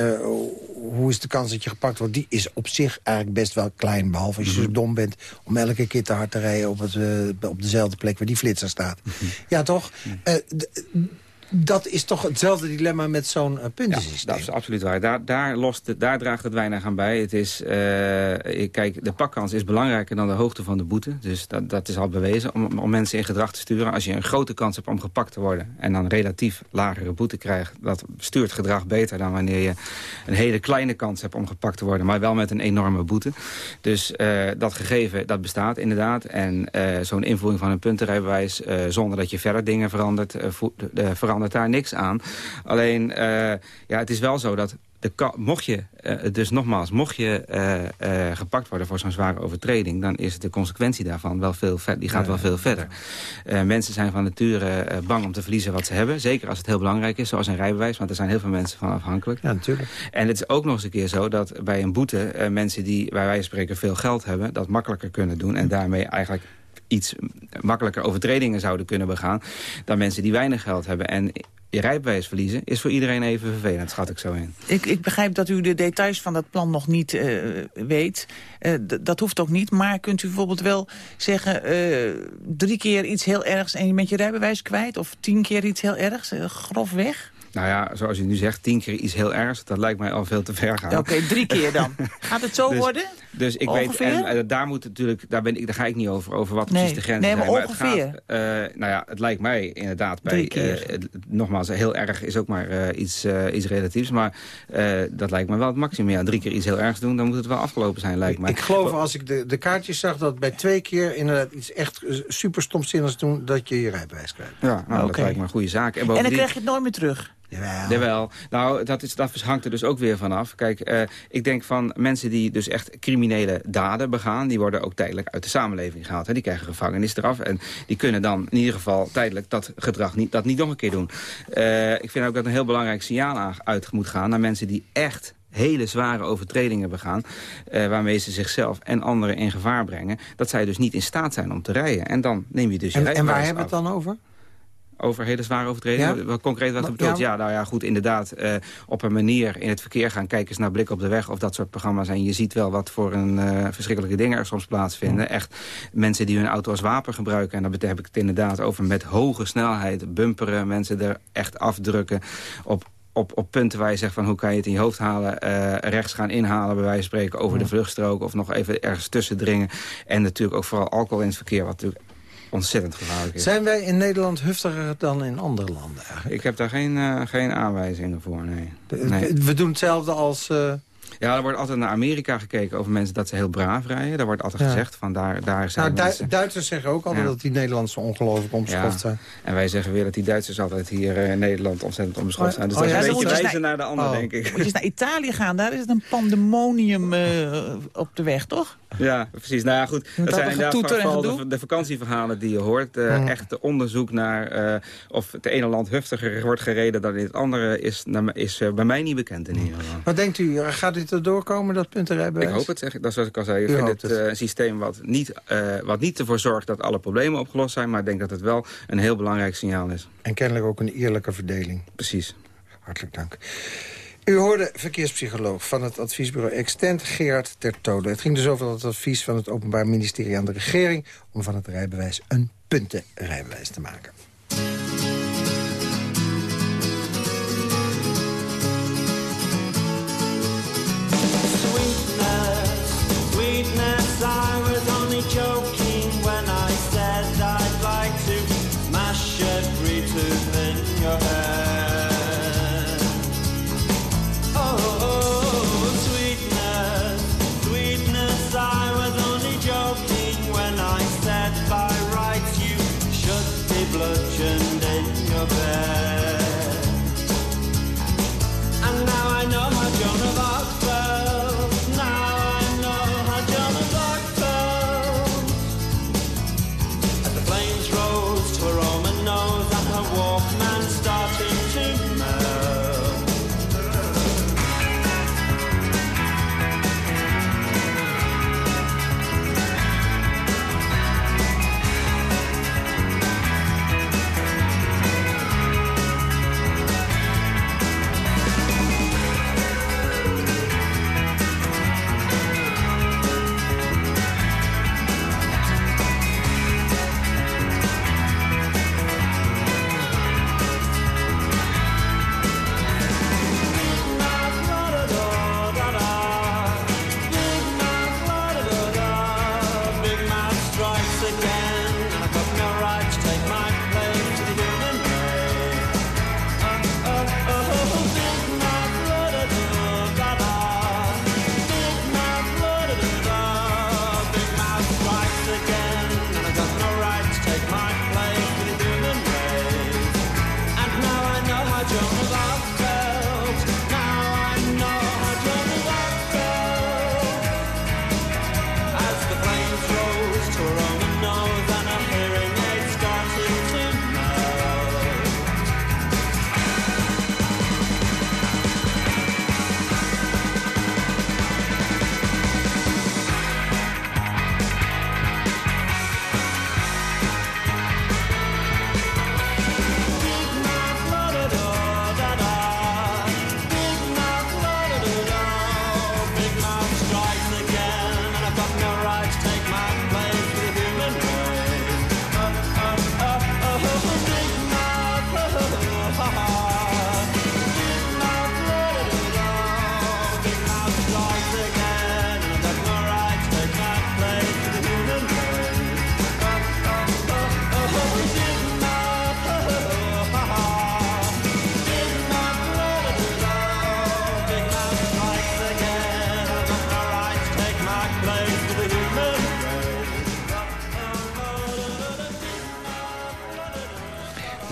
hoe is de kans dat je gepakt wordt, die is op zich eigenlijk best wel klein. Behalve als je zo mhm. dom bent om elke keer te hard te rijden... op, het, op dezelfde plek waar die flitser staat. Mhm. Ja, toch? Dat is toch hetzelfde dilemma met zo'n uh, puntensysteem. Dat is absoluut waar. Daar, daar, lost het, daar draagt het weinig aan bij. Het is, uh, kijk, de pakkans is belangrijker dan de hoogte van de boete. Dus dat, dat is al bewezen om, om mensen in gedrag te sturen. Als je een grote kans hebt om gepakt te worden... en dan relatief lagere boete krijgt... dat stuurt gedrag beter dan wanneer je een hele kleine kans hebt om gepakt te worden... maar wel met een enorme boete. Dus uh, dat gegeven, dat bestaat inderdaad. En zo'n invoering van een puntenrijbewijs... zonder dat je verder dingen verandert... verandert verandert daar niks aan. Alleen, uh, ja, het is wel zo dat de mocht je, uh, dus nogmaals, mocht je uh, uh, gepakt worden voor zo'n zware overtreding... dan is de consequentie daarvan wel veel verder. Die gaat wel veel verder. mensen zijn van nature bang om te verliezen wat ze hebben. Zeker als het heel belangrijk is, zoals een rijbewijs. Want er zijn heel veel mensen van afhankelijk. Ja, natuurlijk. En het is ook nog eens een keer zo dat bij een boete... mensen die, bij wijze van spreken, veel geld hebben... dat makkelijker kunnen doen en daarmee eigenlijk iets makkelijker overtredingen zouden kunnen begaan... dan mensen die weinig geld hebben. En je rijbewijs verliezen is voor iedereen even vervelend, schat ik zo in. Ik, ik begrijp dat u de details van dat plan nog niet uh, weet. Uh, dat hoeft ook niet, maar kunt u bijvoorbeeld wel zeggen... Uh, drie keer iets heel ergs en je bent je rijbewijs kwijt... of tien keer iets heel ergs, grofweg? Nou ja, zoals u nu zegt, tien keer iets heel ergs. Dat lijkt mij al veel te ver gaan. Oké, drie keer dan. Gaat het zo Dus- worden? Dus ik Ongeveer? weet, en eh, daar moet natuurlijk, daar, ben ik, daar ga ik niet over, over wat Nee, precies de grenzen nee, maar zijn. het ongeveer. gaat, eh, nou ja, het lijkt mij inderdaad bij, Drie keer. eh, het- nogmaals, heel erg is ook maar eh, iets, eh, iets relatiefs. Maar eh, dat lijkt me wel het maximum. Ja, drie keer iets heel ergs doen, dan moet het wel afgelopen zijn, lijkt mij. Ik geloof als ik de, de kaartjes zag dat bij twee keer inderdaad iets echt super stomzinnigs doen... dat je je rijbewijs krijgt. Ja, nou, Oké. dat lijkt me een goede zaak. En, En dan krijg je het nooit meer terug. Jawel. Jawel. Nou, dat, is, dat hangt er dus ook weer vanaf. Kijk, eh, ik denk van mensen die dus echt criminele daden begaan... die worden ook tijdelijk uit de samenleving gehaald. Hè. Die krijgen gevangenisstraf en die kunnen dan in ieder geval tijdelijk dat gedrag niet, dat niet nog een keer doen. Eh, ik vind ook dat een heel belangrijk signaal uit moet gaan... naar mensen die echt hele zware overtredingen begaan... eh, waarmee ze zichzelf en anderen in gevaar brengen... dat zij dus niet in staat zijn om te rijden. En dan neem je dus je En, en waar hebben we het dan over? Over hele zware overtredingen? Ja? Wat concreet wat u bedoelt? ja. Ja. nou ja, goed, inderdaad. eh, op een manier in het verkeer gaan kijken eens naar Blik op de Weg... of dat soort programma's. En je ziet wel wat voor een eh, verschrikkelijke dingen er soms plaatsvinden. Echt mensen die hun auto als wapen gebruiken. En dan heb ik het inderdaad over met hoge snelheid bumperen. Mensen er echt afdrukken op op, op punten waar je zegt van hoe kan je het in je hoofd halen... eh, rechts gaan inhalen, bij wijze van spreken, over de vluchtstrook... of nog even ergens tussen dringen. En natuurlijk ook vooral alcohol in het verkeer... wat natuurlijk ontzettend gevaarlijk is. Zijn wij in Nederland heftiger dan in andere landen eigenlijk? Ik heb daar geen, eh, geen aanwijzingen voor, nee. nee. We doen hetzelfde als... eh, Ja, er wordt altijd naar Amerika gekeken over mensen dat ze heel braaf rijden. Daar wordt altijd Ja. gezegd van daar, daar zijn nou, Du- mensen... Duitsers zeggen ook altijd Ja. dat die Nederlanders zo ongelooflijk onbeschoft Ja. zijn. En wij zeggen weer dat die Duitsers altijd hier eh, in Nederland ontzettend onbeschoft Oh, zijn. Dus oh, dat is een beetje je wijzen naar de ander, Oh. denk ik. Moet je eens naar Italië gaan, daar is het een pandemonium eh, op de weg, toch? Ja, precies. Nou ja, goed. Dat zijn inderdaad vooral de, de vakantieverhalen die je hoort. Eh, Mm. Echt onderzoek naar eh, of het ene land heftiger wordt gereden dan in het andere... is, naar- is bij mij niet bekend in ieder geval. Wat denkt u, gaat dit er doorkomen, dat puntenrijbewijs? Ik hoop het, zeg ik. Dat is zoals ik al zei. Ik vind het. eh, een systeem wat niet, eh, wat niet ervoor zorgt dat alle problemen opgelost zijn. Maar ik denk dat het wel een heel belangrijk signaal is. En kennelijk ook een eerlijke verdeling. Precies. Hartelijk dank. U hoorde verkeerspsycholoog van het adviesbureau Extent, Gerard Tertode. Het ging dus over het advies van het Openbaar Ministerie aan de regering... om van het rijbewijs een puntenrijbewijs te maken.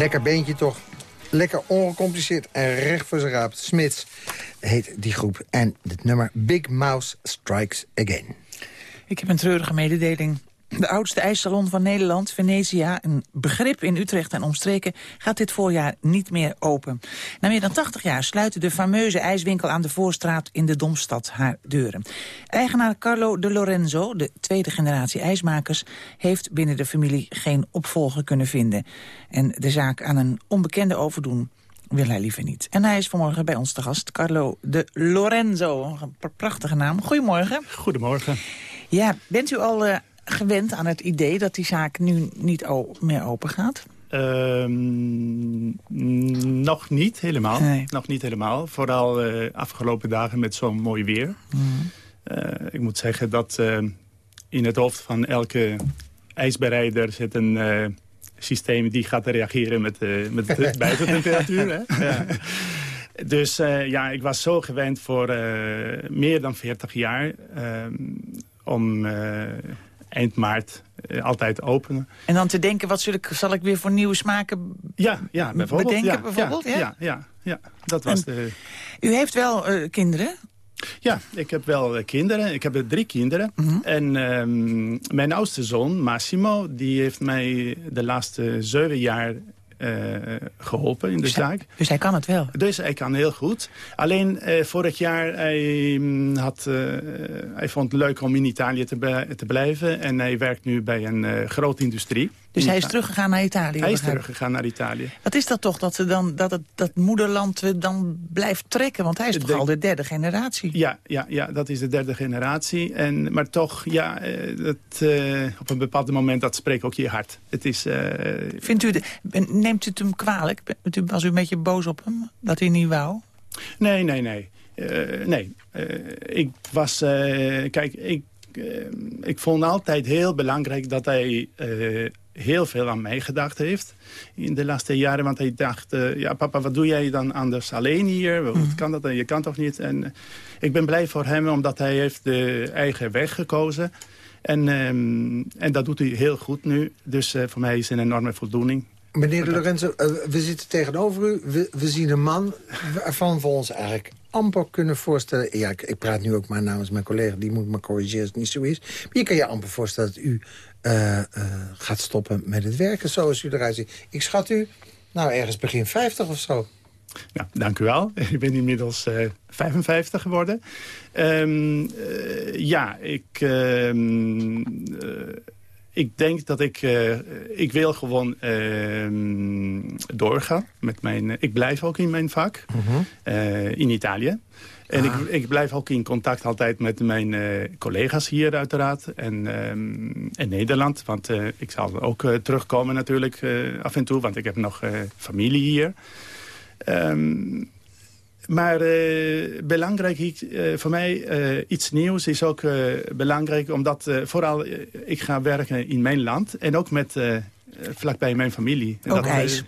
Lekker beentje toch. Lekker ongecompliceerd en recht voor zijn raap. Smits heet die groep. En het nummer Big Mouse Strikes Again. Ik heb een treurige mededeling. De oudste ijssalon van Nederland, Venetia, een begrip in Utrecht en omstreken, gaat dit voorjaar niet meer open. Na meer dan 80 jaar sluit de fameuze ijswinkel aan de Voorstraat in de Domstad haar deuren. Eigenaar Carlo de Lorenzo, de tweede generatie ijsmakers, heeft binnen de familie geen opvolger kunnen vinden. En de zaak aan een onbekende overdoen wil hij liever niet. En hij is vanmorgen bij ons te gast, Carlo de Lorenzo. Een pra- prachtige naam. Goedemorgen. Goedemorgen. Ja, bent u al eh, gewend aan het idee dat die zaak nu niet o- meer open gaat? Ehm, nog niet helemaal. Nee. Nog niet helemaal. Vooral eh, afgelopen dagen met zo'n mooi weer. Eh, ik moet zeggen dat eh, in het hoofd van elke ijsbereider zit een systeem die gaat reageren met, met de buitentemperatuur. hè. Ja. Dus ja, ik was zo gewend voor meer dan 40 jaar ehm, om eind maart eh, altijd openen. En dan te denken, wat zul ik, zal ik weer voor nieuwe smaken... Ja, ja bijvoorbeeld. Bedenken ja, bijvoorbeeld, ja? ja? Ja, ja, dat was En- de... U heeft wel eh, kinderen? Ja, ik heb wel eh, kinderen. Ik heb drie kinderen. Mhm. En ehm, mijn oudste zoon, Massimo, die heeft mij de laatste zeven jaar geholpen in de Dus hij- zaak. Dus hij kan het wel. Dus hij kan heel goed. Alleen eh, vorig jaar, hij, mm, had, eh, hij vond het leuk om in Italië te, te blijven. En hij werkt nu bij een eh grote industrie. Dus hij is teruggegaan naar Italië? Hij is teruggegaan naar Italië. Wat is dat toch, dat, ze dan, dat het dat moederland dan blijft trekken? Want hij is toch al de derde generatie? Ja, ja, ja, dat is de derde generatie. En, maar toch, ja, eh, dat, eh, op een bepaald moment, dat spreekt ook je hart. Het is... eh, Vindt u de, neemt u het hem kwalijk? Was u een beetje boos op hem? Dat hij niet wou? nee, nee, nee. Nee. Ik was... kijk, ik, ik vond altijd heel belangrijk dat hij... heel veel aan mij gedacht heeft in de laatste jaren. Want hij dacht, eh, ja papa, wat doe jij dan anders alleen hier? Wat kan dat? Je kan toch niet? En eh, ik ben blij voor hem, omdat hij heeft de eigen weg gekozen. En, ehm, en dat doet hij heel goed nu. Dus eh, voor mij is het een enorme voldoening. Meneer Lorenzo, we zitten tegenover u. We, we zien een man waarvan we ons eigenlijk amper kunnen voorstellen... Ja, ik, ik praat nu ook maar namens mijn collega, die moet me corrigeren als het niet zo is. Maar je kan je amper voorstellen dat u eh, gaat stoppen met het werken zoals u eruit ziet. Ik schat u, nou ergens begin 50 of zo. Nou, dank u wel. Ik ben inmiddels eh 55 geworden. Ehm, eh, ja, ik, ehm, eh, ik denk dat ik... ik wil gewoon ehm, doorgaan met mijn... ik blijf ook in mijn vak eh, in Italië. En ik, ik blijf ook in contact altijd met mijn eh, collega's hier uiteraard. En, ehm, in Nederland. Want eh, ik zal ook eh, terugkomen natuurlijk af en toe. Want ik heb nog familie hier. Ehm, maar belangrijk voor mij, iets nieuws is ook belangrijk. Omdat vooral ik ga werken in mijn land. En ook met, vlakbij mijn familie. En Ook dat, ijs.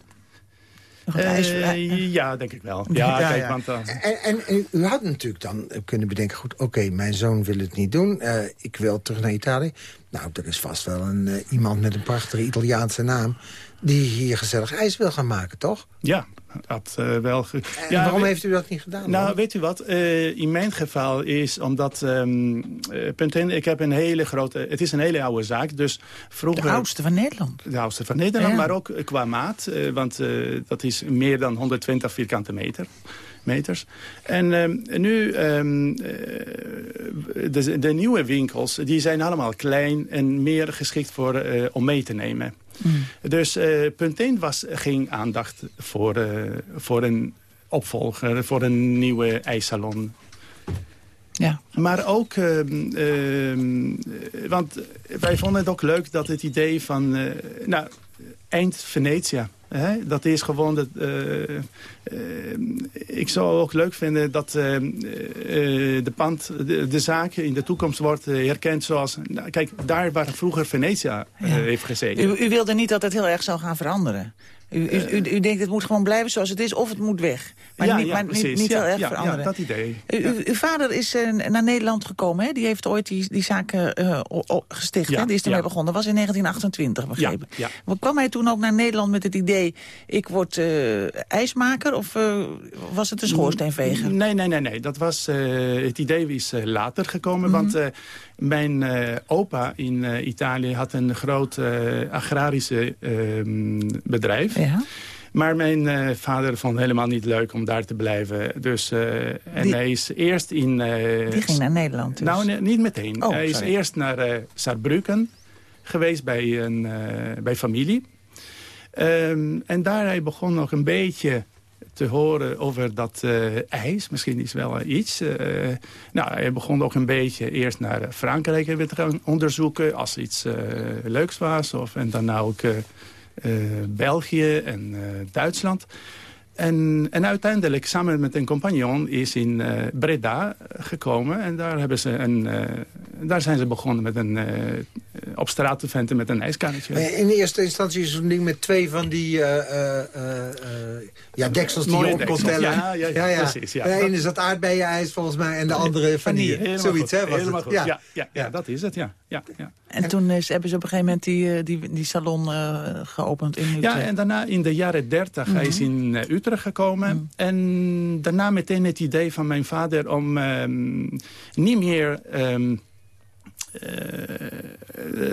Nog eh, ijs- eh, ja, denk ik wel. Ja, Ja, kijk, ja. want... dan- En, en u- u had natuurlijk dan kunnen bedenken... goed, oké, mijn zoon wil het niet doen. eh, ik wil terug naar Italië. Nou, er is vast wel een, eh, iemand met een prachtige Italiaanse naam... die hier gezellig ijs wil gaan maken, toch? ja, dat eh, wel... ge- ja, waarom heeft u dat niet gedaan? Nou, dan? weet u wat? Eh, in mijn geval is omdat... ehm eh, punt één, ik heb een hele grote... Het is een hele oude zaak, dus vroeger... de oudste van Nederland. De oudste van Nederland, Ja. maar ook qua maat. want dat is meer dan 120 vierkante meter. Meters. En ehm, nu, ehm, eh, de, de nieuwe winkels, die zijn allemaal klein en meer geschikt voor, eh, om mee te nemen. Dus eh, punt 1 was geen aandacht voor, voor een opvolger, voor een nieuwe ijssalon. Ja. Maar ook, ehm, ehm, eh, want wij vonden het ook leuk dat het idee van, nou, eind Venetia. Dat is gewoon, dat, eh, eh, ik zou ook leuk vinden dat eh, de pand, de, de zaak in de toekomst wordt herkend zoals, nou, kijk, daar waar vroeger Venetia Ja. heeft gezeten. U, u wilde niet dat het heel erg zou gaan veranderen. U, u, u, u denkt het moet gewoon blijven zoals het is of het moet weg. Maar ja, niet, ja, maar niet, niet ja, heel erg veranderen. Ja, dat idee. U- Ja. u- uw vader is eh, naar Nederland gekomen, hè? Die heeft ooit die, die zaak eh, gesticht, Ja, hè? Die is ermee begonnen. Dat was in 1928, begrepen. ja. Kwam hij toen ook naar Nederland met het idee... ik word eh, ijsmaker of eh, was het een schoorsteenveger? Nee, nee, nee. nee. Dat was, eh, het idee is eh, later gekomen. Want Mhm. eh, mijn eh, opa in eh, Italië had een groot eh, agrarische ehm, bedrijf. Ja. Maar mijn vader vond het helemaal niet leuk om daar te blijven. Dus, en Die- hij is eerst in... Die ging naar Nederland dus. Nou, nee, niet meteen. Oh, hij is eerst naar Saarbrücken geweest bij, een, bij familie. Ehm, en daar hij begon nog een beetje te horen over dat eh, ijs. Misschien is wel eh, iets. Eh, nou, hij begon ook een beetje eerst naar Frankrijk weer te gaan onderzoeken... als iets leuks was. Of, en daarna ook België en Duitsland. En, en uiteindelijk, samen met een compagnon, is in eh, Breda gekomen. En daar, hebben ze een, eh, daar zijn ze begonnen met een, eh, op straat te venten met een ijskannetje. Maar In eerste instantie is zo'n ding met twee van die eh, eh, eh, eh, ja, deksels die Mooie je op kon deksels, tellen. ja, ja, ja, precies, ja. De ene is dat aardbeienijs volgens mij en de andere vanille. Helemaal Zoiets, goed, hè? Was helemaal het? goed. Ja. Ja, ja, Ja. dat is het, ja. ja, ja. En toen is, hebben ze op een gegeven moment die, die, die salon geopend in Utrecht. Ja, en daarna in de jaren dertig, hij is in eh, Utrecht gekomen. En daarna meteen het idee van mijn vader om ehm, niet meer... ehm, eh,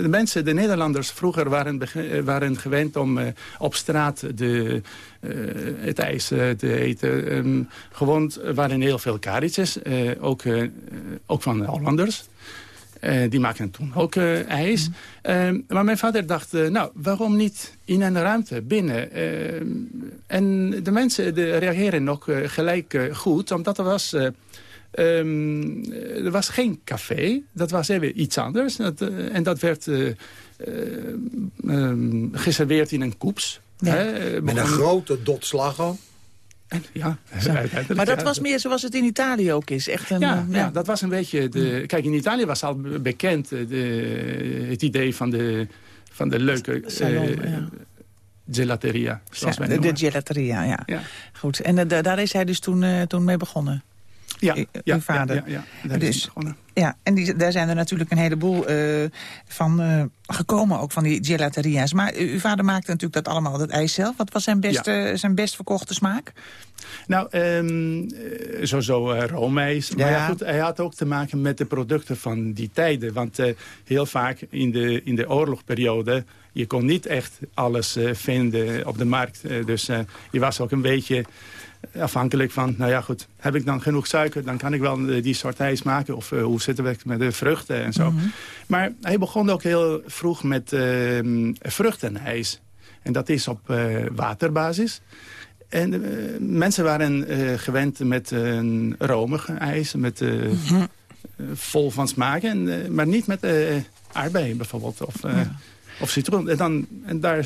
de mensen, de Nederlanders vroeger waren, waren gewend om eh, op straat de, eh, het ijs te eten. Ehm, gewoon waren heel veel karretjes, ook, ook van Hollanders. Eh, die maken toen ook eh, ijs. Ehm, maar mijn vader dacht, eh, nou, waarom niet in een ruimte binnen? Ehm, en de mensen de reageren ook eh, gelijk goed, omdat er was... eh, ehm, er was geen café, dat was even iets anders. Dat, en dat werd ehm, geserveerd in een koeps. Ja. Hè, Met een grote dot slagroom. Ja, Maar dat was meer zoals het in Italië ook is. Echt een, Ja, eh, ja. dat was een beetje... De, kijk, in Italië was al be- bekend eh, de, het idee van de, van de leuke Salon, eh, ja. gelateria, zoals wij de, gelateria, ja. Ja. Goed, en da- daar is hij dus toen, toen mee begonnen. Ja, uw ja, vader. Ja, ja, ja. Daar is Dus- begonnen. Ja, en die, daar zijn er natuurlijk een heleboel eh, van eh, gekomen, ook van die gelateria's. Maar uw vader maakte natuurlijk dat allemaal, dat ijs zelf. Wat was zijn best, eh, zijn best verkochte smaak? Nou, eh, sowieso eh roomijs. Maar Ja. ja, goed, hij had ook te maken met de producten van die tijden. Want heel vaak in de, in de oorlogperiode... je kon niet echt alles vinden op de markt. Dus je was ook een beetje afhankelijk van... nou ja, goed, heb ik dan genoeg suiker... dan kan ik wel eh, die soort ijs maken. Of eh, hoe zitten we met de vruchten en zo. Mhm. Maar hij begon ook heel vroeg met ehm, vruchtenijs. En dat is op eh, waterbasis. En mensen waren gewend met een romig ijs, met, Mhm. vol van smaak, en, maar niet met aardbeien bijvoorbeeld, of, of citroen. En, dan, en daar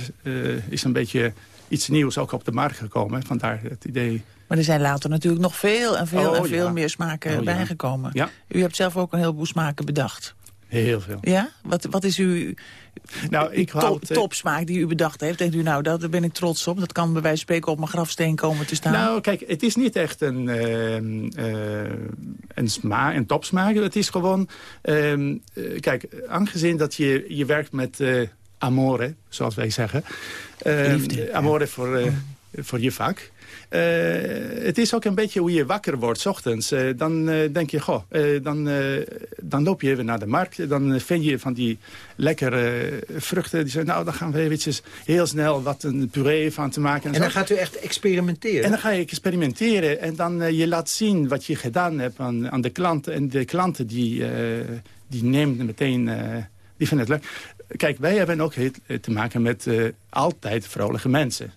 is een beetje iets nieuws ook op de markt gekomen, vandaar het idee. Maar er zijn later natuurlijk nog veel en veel Oh, en veel ja. meer smaken Oh, bijgekomen. Ja. U hebt zelf ook een heleboel smaken bedacht. Heel veel. Ja? Wat, wat is uw, Nou, ik top, houd, eh, topsmaak die u bedacht heeft? Denkt u nou, dat, daar ben ik trots op. Dat kan bij wijze van spreken op mijn grafsteen komen te staan. Nou, kijk, het is niet echt een, ehm, eh, een, sma een topsmaak. Het is gewoon... ehm, eh, kijk, aangezien dat je, je werkt met amore, zoals wij zeggen. Ehm, Liefde, Amore voor, eh, voor je vak. Eh, het is ook een beetje hoe je wakker wordt, s ochtends. Eh, dan eh, denk je, goh, eh, dan, eh, dan loop je even naar de markt. Dan eh, vind je van die lekkere vruchten. Die zeggen, nou, dan gaan we eventjes heel snel wat een puree van te maken. En zo. dan gaat u echt experimenteren. En dan ga je experimenteren en dan eh, je laat zien wat je gedaan hebt aan, aan de klanten. En de klanten die, eh, die nemen meteen, eh, die vinden het leuk. Kijk, wij hebben ook eh, te maken met eh, altijd vrolijke mensen.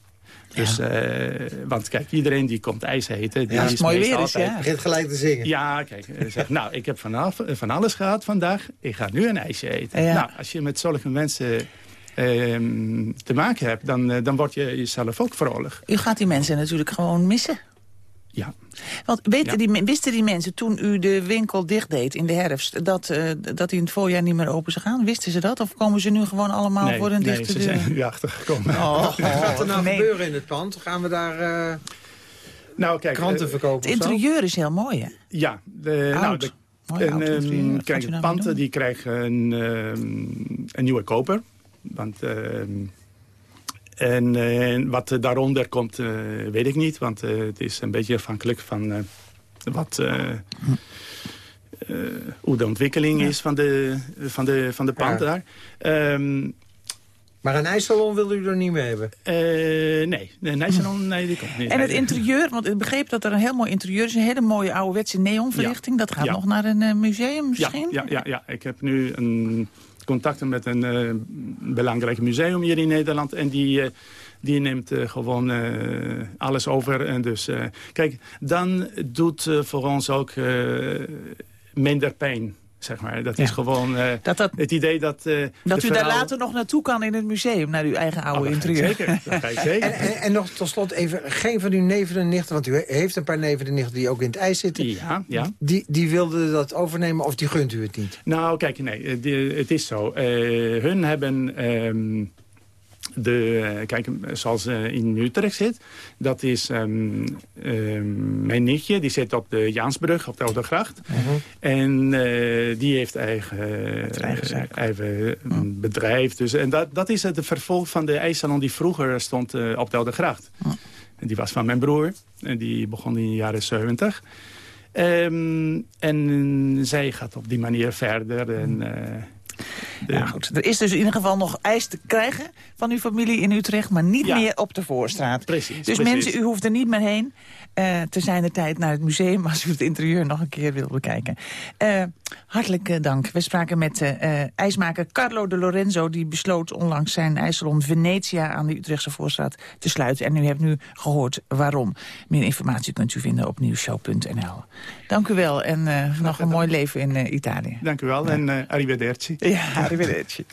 Dus, eh, want kijk, iedereen die komt ijs eten... Die Ja, als het mooi weer is, ja. begint gelijk te zingen. Ja, kijk, eh, zeg, nou, ik heb vanaf, van alles gehad vandaag. Ik ga nu een ijsje eten. Ja. Nou, als je met zulke mensen ehm, te maken hebt... Dan, dan word je jezelf ook vrolijk. U gaat die mensen natuurlijk gewoon missen. Ja, Want weten die, wisten die mensen toen u de winkel dicht deed in de herfst... dat, eh, dat die in het voorjaar niet meer open zou gaan? Wisten ze dat? Of komen ze nu gewoon allemaal nee, voor een nee, dichte ze deur? zijn nu achtergekomen. Oh, Wat gaat er nou nee. gebeuren in het pand? Gaan we daar eh, Nou, kijk, kranten eh, verkopen Het interieur is heel mooi, hè? Ja, de, nou, de, Mooi en, oud ehm, kijk, gaat u het nou mee pand doen? die krijgt een, ehm, een nieuwe koper. Want, ehm, en eh, wat er daaronder komt, eh, weet ik niet. Want eh, het is een beetje afhankelijk van eh, wat, eh, eh, hoe de ontwikkeling is van de, van de, van de pand Ja. daar. Ehm, Maar een ijssalon wilde u er niet mee hebben? eh, nee, nee, nee, salon, nee, die komt niet. En het interieur, want ik begreep dat er een heel mooi interieur is. Een hele mooie ouderwetse neonverlichting. Dat gaat Ja. nog naar een museum misschien? Ja, ja, ja, ja, ik heb nu een contacten met een eh, belangrijk museum hier in Nederland. En die, eh, die neemt eh, gewoon alles over. En dus, kijk, dan doet voor ons ook minder pijn. Zeg maar. Dat is gewoon eh, Dat, dat, het idee dat... eh, dat u daar later nog naartoe kan in het museum, naar uw eigen oude ik interieur. Zeker, dat ga ik zeker. En, en, en nog tot slot even, geen van uw neven en nichten... want u heeft een paar neven en nichten die ook in het ijs zitten... Ja, ja. Die, die wilden dat overnemen of die gunt u het niet? Nou, kijk, nee, eh, die- het is zo. Eh, hun hebben ehm, de, kijk, zoals eh, in Utrecht zit, dat is ehm, ehm, mijn nichtje, die zit op de Jaansbrug, op de Oude Gracht. En eh, die heeft eigen, eigen eh, bedrijf. Dus, en dat, dat is het vervolg van de ijssalon die vroeger stond op de Oude Gracht. En die was van mijn broer. En die begon in de jaren 70. Ehm, en zij gaat op die manier verder. En, Ja, goed. Er is dus in ieder geval nog ijs te krijgen van uw familie in Utrecht... maar niet Ja. meer op de Voorstraat. Precies, Dus precies. mensen, u hoeft er niet meer heen. eh te zijn de tijd naar het museum als u het interieur nog een keer wil bekijken. Eh, hartelijk eh, dank. We spraken met ijsmaker Carlo de Lorenzo... die besloot onlangs zijn ijssalon Venetia aan de Utrechtse Voorstraat te sluiten. En u hebt nu gehoord waarom. Meer informatie kunt u vinden op nieuwshow.nl. Dank u wel en eh, nog een mooi leven in eh, Italië. Dank u wel en eh, arrivederci. Ja, arrivederci.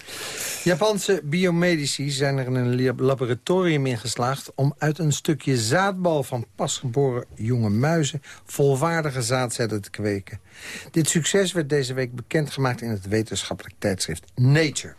Japanse biomedici zijn er in een lab- laboratorium in geslaagd... om uit een stukje zaadbal van pasgeboren jonge muizen... volwaardige zaadcellen te kweken. Dit succes werd deze week bekendgemaakt in het wetenschappelijk tijdschrift Nature.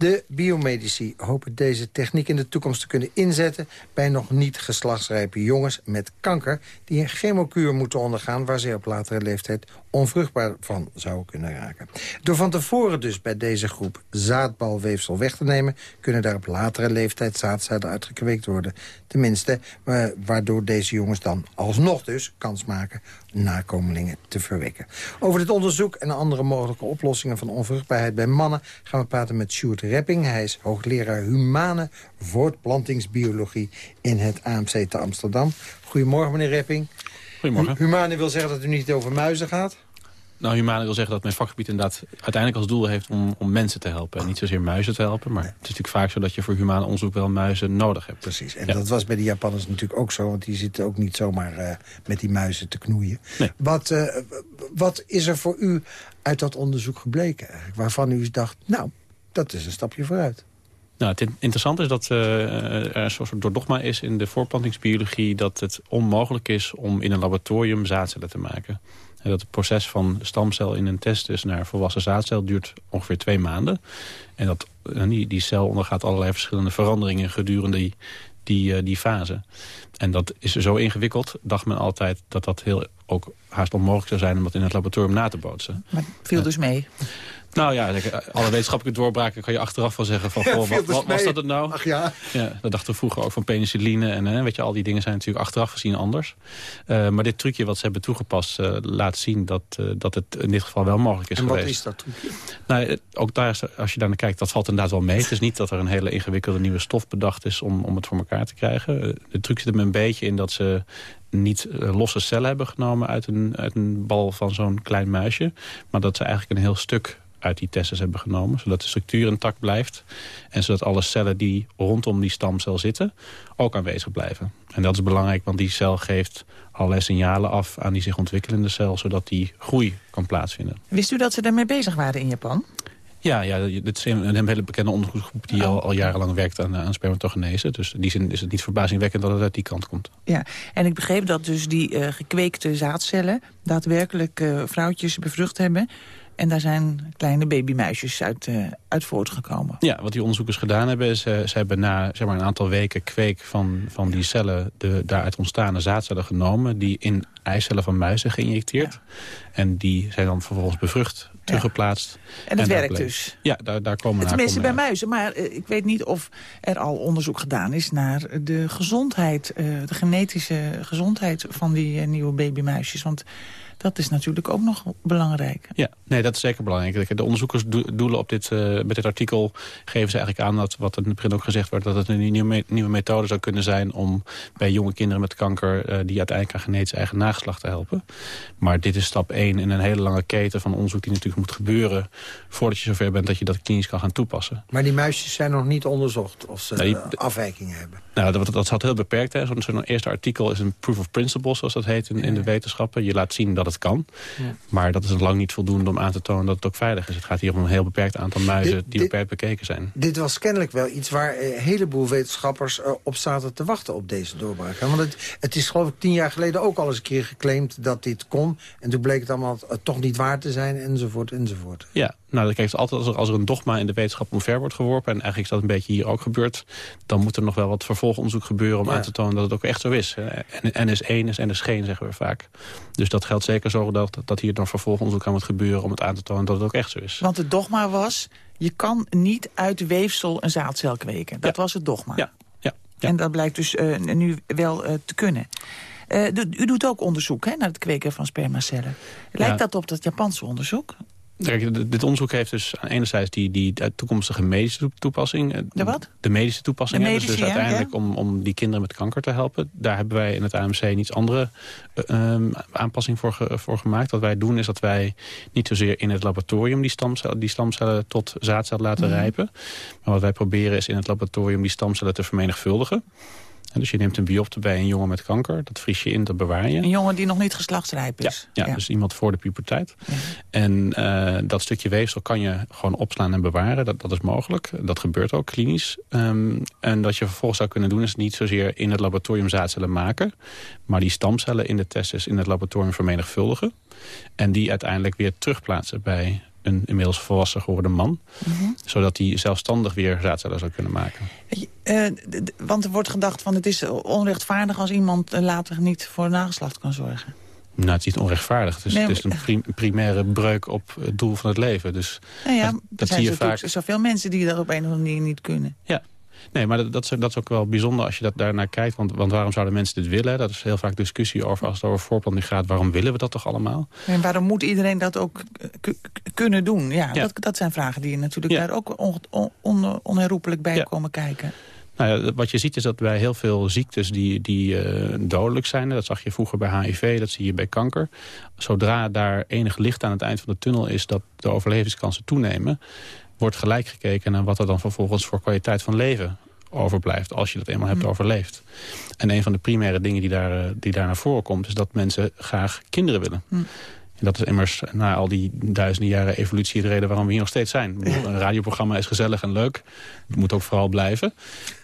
De biomedici hopen deze techniek in de toekomst te kunnen inzetten... bij nog niet geslachtsrijpe jongens met kanker... die een chemokuur moeten ondergaan... waar ze op latere leeftijd onvruchtbaar van zouden kunnen raken. Door van tevoren dus bij deze groep zaadbalweefsel weg te nemen... kunnen daar op latere leeftijd zaadcellen uitgekweekt worden. Tenminste, eh, waardoor deze jongens dan alsnog dus kans maken... nakomelingen te verwekken. Over dit onderzoek en andere mogelijke oplossingen van onvruchtbaarheid bij mannen... gaan we praten met Sjoerd Repping. Hij is hoogleraar humane voortplantingsbiologie in het AMC te Amsterdam. Goedemorgen, meneer Repping. Goedemorgen. Hu- Humane wil zeggen dat u niet over muizen gaat? Nou, Humane wil zeggen dat mijn vakgebied inderdaad uiteindelijk als doel heeft om, om mensen te helpen. En niet zozeer muizen te helpen. Maar het is natuurlijk vaak zo dat je voor humane onderzoek wel muizen nodig hebt. Precies, en Ja. dat was bij de Japanners natuurlijk ook zo... want die zitten ook niet zomaar eh, met die muizen te knoeien. Nee. Wat, eh, wat is er voor u uit dat onderzoek gebleken eigenlijk? Waarvan u dacht, nou, dat is een stapje vooruit. Nou, het in- interessante is dat eh, er een soort door dogma is in de voorplantingsbiologie... dat het onmogelijk is om in een laboratorium zaadcellen te maken. En dat het proces van stamcel in een testis naar volwassen zaadcel duurt ongeveer twee maanden. En dat, eh, die, die cel ondergaat allerlei verschillende veranderingen gedurende die, die, eh, die fase. En dat is zo ingewikkeld, dacht men altijd, dat dat heel ook haast onmogelijk zou zijn om dat in het laboratorium na te bootsen. Maar viel dus mee. Nou ja, alle wetenschappelijke doorbraken kan je achteraf wel zeggen van, goh, wat, wat was dat het nou? Ach ja, Ja, dat dachten we vroeger ook van penicilline. En hè, weet je, al die dingen zijn natuurlijk achteraf gezien anders. Eh, maar dit trucje wat ze hebben toegepast eh, laat zien dat, eh, dat het in dit geval wel mogelijk is en wat geweest. is dat trucje? Nou, ook daar, als je daar naar kijkt, dat valt inderdaad wel mee. Het is niet dat er een hele ingewikkelde nieuwe stof bedacht is om, om het voor elkaar te krijgen. De truc zit hem een beetje in dat ze niet losse cellen hebben genomen uit een, uit een bal van zo'n klein muisje. Maar dat ze eigenlijk een heel stuk uit die testes hebben genomen. Zodat de structuur intact blijft. En zodat alle cellen die rondom die stamcel zitten ook aanwezig blijven. En dat is belangrijk, want die cel geeft allerlei signalen af aan die zich ontwikkelende cel. Zodat die groei kan plaatsvinden. Wist u dat ze daarmee bezig waren in Japan? Ja, ja, dit is een, een hele bekende onderzoeksgroep die al, al jarenlang werkt aan, aan spermatogenese. Dus in die zin is het niet verbazingwekkend dat het uit die kant komt. Ja, en ik begreep dat dus die eh, gekweekte zaadcellen... daadwerkelijk eh, vrouwtjes bevrucht hebben... En daar zijn kleine babymuisjes uit, eh, uit voortgekomen. Ja, wat die onderzoekers gedaan hebben is... eh, ze hebben na zeg maar, een aantal weken kweek van, van die cellen... de daaruit ontstaande zaadcellen genomen... die in eicellen van muizen geïnjecteerd. En die zijn dan vervolgens bevrucht, teruggeplaatst. En het daar werkt bleek- dus. Ja, daar, daar komen Tenminste bij uit. muizen. Maar eh, ik weet niet of er al onderzoek gedaan is naar de gezondheid, de genetische gezondheid van die nieuwe babymuisjes. Want dat is natuurlijk ook nog belangrijk. Ja, nee, dat is zeker belangrijk. De onderzoekers do- doelen op dit, eh, met dit artikel geven ze eigenlijk aan dat, wat in het begin ook gezegd werd, dat het een nieuwe, me- nieuwe methode zou kunnen zijn om bij jonge kinderen met kanker, eh, die uiteindelijk aan genetisch eigen nageslacht te helpen. Maar dit is stap 1 in een hele lange keten van onderzoek die natuurlijk moet gebeuren voordat je zover bent dat je dat klinisch kan gaan toepassen. Maar die muisjes zijn nog niet onderzocht of ze afwijkingen hebben. Nou, dat, dat zat heel beperkt. hè. Zo'n zo'n eerste artikel is een proof of principle, zoals dat heet in, in de wetenschappen. Je laat zien dat het kan. Ja. Maar dat is lang niet voldoende om aan te tonen dat het ook veilig is. Het gaat hier om een heel beperkt aantal muizen Dit- die dit- beperkt bekeken zijn. Dit was kennelijk wel iets waar een heleboel wetenschappers eh, op zaten te wachten op deze doorbraak. Want het, het is geloof ik tien jaar geleden ook al eens een keer geclaimd dat dit kon. En toen bleek het allemaal eh, toch niet waar te zijn, enzovoort, enzovoort. Ja, nou, kijk, het is altijd als er, als er een dogma in de wetenschap omver wordt geworpen... en eigenlijk is dat een beetje hier ook gebeurd... dan moet er nog wel wat vervolgonderzoek gebeuren om Ja. aan te tonen dat het ook echt zo is. En is één is N is geen, zeggen we vaak. Dus dat geldt zeker zo dat, dat hier dan vervolgonderzoek aan moet gebeuren... om het aan te tonen dat het ook echt zo is. Want het dogma was, je kan niet uit weefsel een zaadcel kweken. Dat was het dogma. Ja, ja, ja. En dat blijkt dus eh, nu wel eh, te kunnen. Eh, u doet ook onderzoek hè, naar het kweken van spermacellen. Lijkt Ja. dat op dat Japanse onderzoek? Kijk, dit onderzoek heeft dus aan enerzijds die, die toekomstige medische toe- toepassing. eh, De wat? De medische toepassing. De medische, dus, dus ja, uiteindelijk om, om die kinderen met kanker te helpen. Daar hebben wij in het AMC een iets andere eh, ehm, aanpassing voor, ge- voor gemaakt. Wat wij doen is dat wij niet zozeer in het laboratorium die stamcellen, die stamcellen tot zaadcellen laten Mhm. rijpen. Maar wat wij proberen is in het laboratorium die stamcellen te vermenigvuldigen. En dus je neemt een biopte bij een jongen met kanker. Dat vries je in, dat bewaar je. Een jongen die nog niet geslachtsrijp is. Ja, dus iemand voor de puberteit. En eh, dat stukje weefsel kan je gewoon opslaan en bewaren. Dat, dat is mogelijk. Dat gebeurt ook klinisch. Ehm, en wat je vervolgens zou kunnen doen... is niet zozeer in het laboratorium zaadcellen maken... maar die stamcellen in de testis in het laboratorium vermenigvuldigen. En die uiteindelijk weer terugplaatsen bij een inmiddels volwassen geworden man. Mhm. Zodat die zelfstandig weer zaadcellen zou kunnen maken. Eh, want er wordt gedacht van het is onrechtvaardig als iemand later niet voor nageslacht kan zorgen. Nou, het is niet onrechtvaardig. Het is, Nee, het is een prim- primaire breuk op het doel van het leven. Dus Nou ja, dat, er dat zijn zie je vaak. zoveel mensen die dat op een of andere manier niet kunnen. Ja, nee, maar dat, dat, is, dat is ook wel bijzonder als je dat daarnaar kijkt. Want, want waarom zouden mensen dit willen? Dat is heel vaak discussie over als het over voorplanting gaat. Waarom willen we dat toch allemaal? En waarom moet iedereen dat ook kunnen doen? Ja, Ja. Dat, dat zijn vragen die natuurlijk Ja. daar ook on, on- on- onherroepelijk bij Ja. komen kijken. Nou ja, wat je ziet is dat bij heel veel ziektes die, die eh, dodelijk zijn... dat zag je vroeger bij HIV, dat zie je bij kanker... zodra daar enig licht aan het eind van de tunnel is... dat de overlevingskansen toenemen... wordt gelijk gekeken naar wat er dan vervolgens voor kwaliteit van leven overblijft... als je dat eenmaal hebt overleefd. En een van de primaire dingen die daar, eh, die daar naar voren komt... is dat mensen graag kinderen willen. Hm. En dat is immers na al die duizenden jaren evolutie de reden waarom we hier nog steeds zijn. Een radioprogramma is gezellig en leuk. Het moet ook vooral blijven.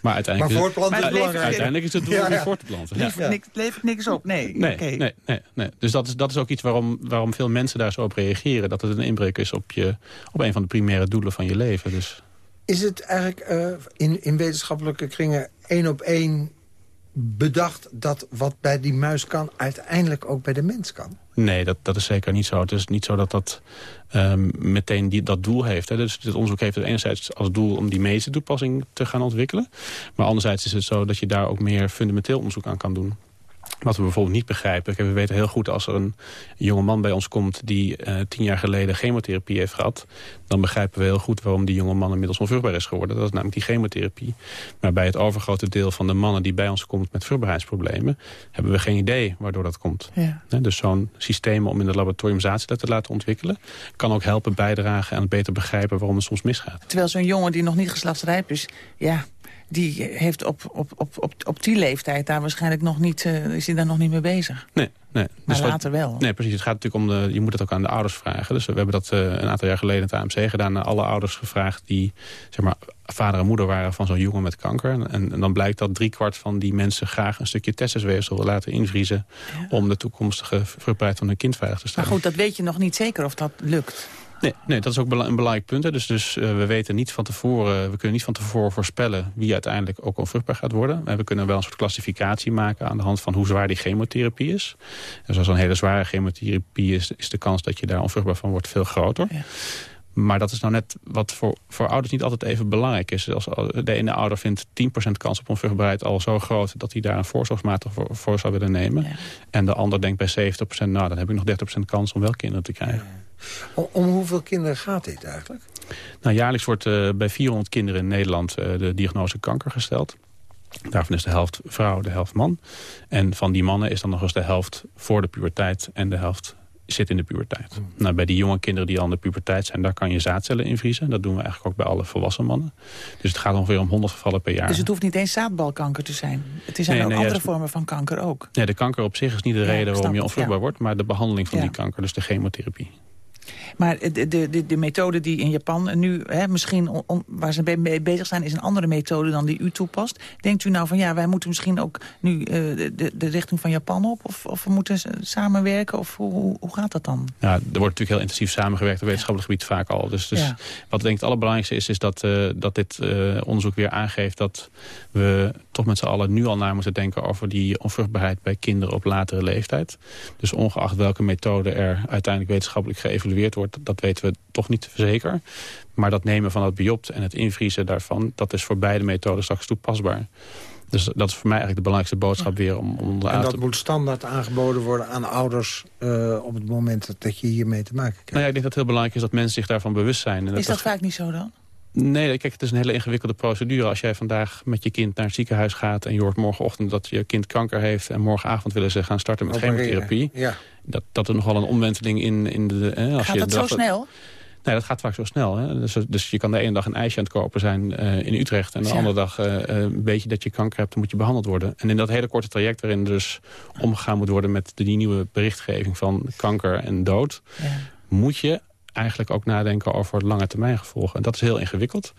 Maar uiteindelijk, Maar is, het- voortplanten is Maar het belangrijk. uiteindelijk is het doel Ja, om ja. voort te planten. Ja. Levert, niks, levert niks op, nee. Nee, Oké. nee, nee, nee. Dus dat is, dat is ook iets waarom, waarom veel mensen daar zo op reageren. Dat het een inbreuk is op, je, op een van de primaire doelen van je leven. Dus Is het eigenlijk eh, in, in wetenschappelijke kringen één op één bedacht... dat wat bij die muis kan, uiteindelijk ook bij de mens kan? Nee, dat, dat is zeker niet zo. Het is niet zo dat dat ehm, meteen die, dat doel heeft. Hè. Dus dit onderzoek heeft het enerzijds als doel om die medische toepassing te gaan ontwikkelen. Maar anderzijds is het zo dat je daar ook meer fundamenteel onderzoek aan kan doen. Wat we bijvoorbeeld niet begrijpen. Kijk, we weten heel goed als er een jonge man bij ons komt... die eh, tien jaar geleden chemotherapie heeft gehad... dan begrijpen we heel goed waarom die jonge man inmiddels onvruchtbaar is geworden. Dat is namelijk die chemotherapie. Maar bij het overgrote deel van de mannen die bij ons komt met vruchtbaarheidsproblemen... hebben we geen idee waardoor dat komt. Ja. Dus zo'n systeem om in het laboratorium zaadcellen te laten ontwikkelen... kan ook helpen bijdragen aan het beter begrijpen waarom het soms misgaat. Terwijl zo'n jongen die nog niet geslachtsrijp is... ja, die heeft op, op, op, op, op die leeftijd daar waarschijnlijk nog niet, eh, is hij daar nog niet mee bezig. Nee, Nee. Maar Dus wat- later wel. Nee, precies. Het gaat natuurlijk om de. Je moet het ook aan de ouders vragen. Dus we hebben dat eh, een aantal jaar geleden in het AMC gedaan. Aan alle ouders gevraagd die zeg maar, vader en moeder waren van zo'n jongen met kanker. En, en dan blijkt dat driekwart van die mensen graag een stukje testisweefsel wil laten invriezen. Om de toekomstige vruchtbaarheid van hun kind veilig te Maar stellen. goed, dat weet je nog niet zeker of dat lukt. Nee, nee, dat is ook een belangrijk punt. Hè. Dus, dus eh, we weten niet van tevoren, we kunnen niet van tevoren voorspellen wie uiteindelijk ook onvruchtbaar gaat worden. We kunnen wel een soort klassificatie maken aan de hand van hoe zwaar die chemotherapie is. Dus als een hele zware chemotherapie is, is de kans dat je daar onvruchtbaar van wordt veel groter. Maar dat is nou net wat voor, voor ouders niet altijd even belangrijk is. Als de ene ouder vindt 10% kans op onvruchtbaarheid al zo groot... dat hij daar een voorzorgsmaatregel voor, voor zou willen nemen. En de ander denkt bij 70%, nou dan heb ik nog 30% kans om wel kinderen te krijgen. Om, om hoeveel kinderen gaat dit eigenlijk? Nou, jaarlijks wordt eh, bij 400 kinderen in Nederland eh, de diagnose kanker gesteld. Daarvan is de helft vrouw, de helft man. En van die mannen is dan nog eens de helft voor de puberteit en de helft zit in de puberteit. Nou, bij die jonge kinderen die al in de puberteit zijn, daar kan je zaadcellen invriezen. Dat doen we eigenlijk ook bij alle volwassen mannen. Dus het gaat ongeveer om 100 gevallen per jaar. Dus het hoeft niet eens zaadbalkanker te zijn. Het zijn Nee, ook nee, andere juist- vormen van kanker ook. Nee, de kanker op zich is niet de Ja, reden waarom je onvruchtbaar ja. wordt... maar de behandeling van Ja. die kanker, dus de chemotherapie. Maar de, de, de, de methode die in Japan nu hè, misschien waar ze mee bezig zijn... is een andere methode dan die u toepast. Denkt u nou van ja, wij moeten misschien ook nu eh, de, de, richting van Japan op? Of, of we moeten samenwerken? Of hoe, hoe, gaat dat dan? Ja, er wordt natuurlijk heel intensief samengewerkt op wetenschappelijk gebied vaak al. Dus, dus Ja. wat ik denk het allerbelangrijkste is, is dat, eh, dat dit eh, onderzoek weer aangeeft... dat we toch met z'n allen nu al na moeten denken over die onvruchtbaarheid bij kinderen op latere leeftijd. Dus ongeacht welke methode er uiteindelijk wetenschappelijk geëvalueerd wordt, dat weten we toch niet zeker. Maar dat nemen van het biopt en het invriezen daarvan, dat is voor beide methoden straks toepasbaar. Dus dat is voor mij eigenlijk de belangrijkste boodschap weer om, om En dat te moet standaard aangeboden worden aan ouders... eh, op het moment dat je hiermee te maken krijgt. Nou ja, ik denk dat het heel belangrijk is dat mensen zich daarvan bewust zijn. En Is dat vaak niet zo dan? Nee, kijk, het is een hele ingewikkelde procedure. Als jij vandaag met je kind naar het ziekenhuis gaat... en je hoort morgenochtend dat je kind kanker heeft... en morgenavond willen ze gaan starten met Opereren, chemotherapie... Ja. Dat, dat er nogal een omwenteling in, in de... Hè, als Gaat je dat zo snel? Nee, dat gaat vaak zo snel. Hè? Dus, dus je kan de ene dag een ijsje aan het kopen zijn eh, in Utrecht... en de Ja. andere dag eh, eh, een beetje dat je kanker hebt, dan moet je behandeld worden. En in dat hele korte traject waarin dus omgegaan moet worden... met die nieuwe berichtgeving van kanker en dood... moet je eigenlijk ook nadenken over lange termijn gevolgen. En dat is heel ingewikkeld.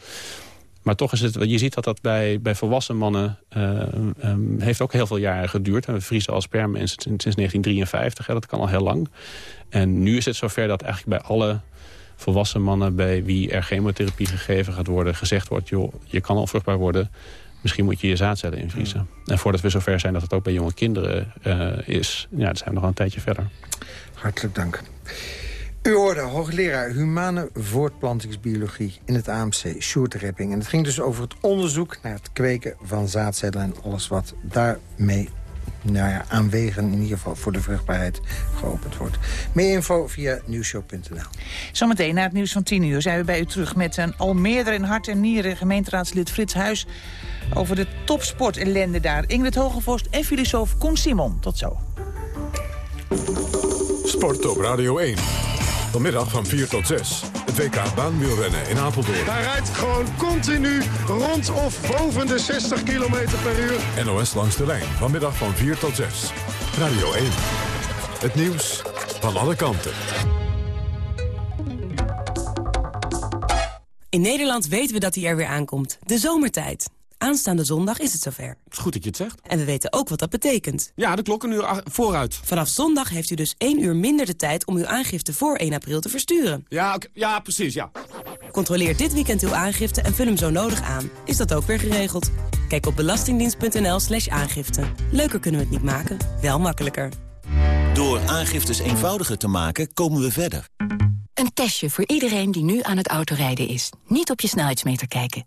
Maar toch is het, je ziet dat dat bij, bij volwassen mannen eh, ehm, heeft ook heel veel jaren geduurd. En we vriezen al sperma in sinds, sinds 1953, hè, dat kan al heel lang. En nu is het zover dat eigenlijk bij alle volwassen mannen... bij wie er chemotherapie gegeven gaat worden, gezegd wordt... joh, je kan onvruchtbaar worden, misschien moet je je zaadcellen invriezen. En voordat we zover zijn dat het ook bij jonge kinderen eh, is... ja, dan zijn we nog wel een tijdje verder. Hartelijk dank. U hoorde hoogleraar humane voortplantingsbiologie in het AMC, Sjoerd Repping. En het ging dus over het onderzoek naar het kweken van zaadcellen... en alles wat daarmee nou ja, aanwegen, in ieder geval voor de vruchtbaarheid, geopend wordt. Meer info via nieuwshow.nl. Zometeen na het nieuws van 10 uur zijn we bij u terug met een al meerder in hart en nieren gemeenteraadslid Frits Huis over de topsport-ellende daar. Ingrid Hogevorst en filosoof Koen Simon. Tot zo. Sport op Radio 1. Vanmiddag van 4 tot 6. Het WK baanwielrennen in Apeldoorn. Hij rijdt gewoon continu rond of boven de 60 km per uur. NOS langs de lijn. Vanmiddag van 4 tot 6. Radio 1. Het nieuws van alle kanten. In Nederland weten we dat hij er weer aankomt. De zomertijd. Aanstaande zondag is het zover. Het is goed dat je het zegt. En we weten ook wat dat betekent. Ja, de klok een uur vooruit. Vanaf zondag heeft u dus één uur minder de tijd om uw aangifte voor 1 april te versturen. Ja, ja precies, ja. Controleer dit weekend uw aangifte en vul hem zo nodig aan. Is dat ook weer geregeld? Kijk op belastingdienst.nl slash aangifte. Leuker kunnen we het niet maken, wel makkelijker. Door aangiftes eenvoudiger te maken, komen we verder. Een testje voor iedereen die nu aan het autorijden is. Niet op je snelheidsmeter kijken.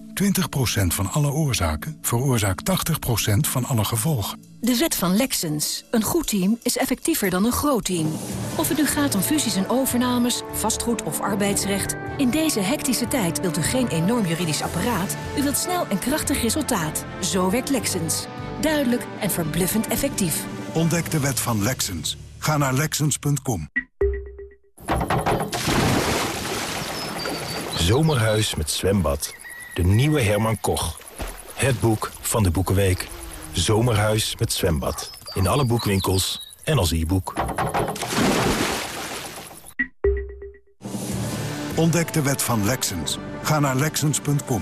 Van alle oorzaken veroorzaakt 80% van alle gevolgen. De wet van Lexens. Een goed team is effectiever dan een groot team. Of het nu gaat om fusies en overnames, vastgoed of arbeidsrecht... in deze hectische tijd wilt u geen enorm juridisch apparaat... u wilt snel en krachtig resultaat. Zo werkt Lexens. Duidelijk en verbluffend effectief. Ontdek de wet van Lexens. Ga naar Lexens.com. Zomerhuis met zwembad. De nieuwe Herman Koch. Het boek van de Boekenweek. Zomerhuis met zwembad. In alle boekwinkels en als e-boek. Ontdek de wet van Lexens. Ga naar Lexens.com.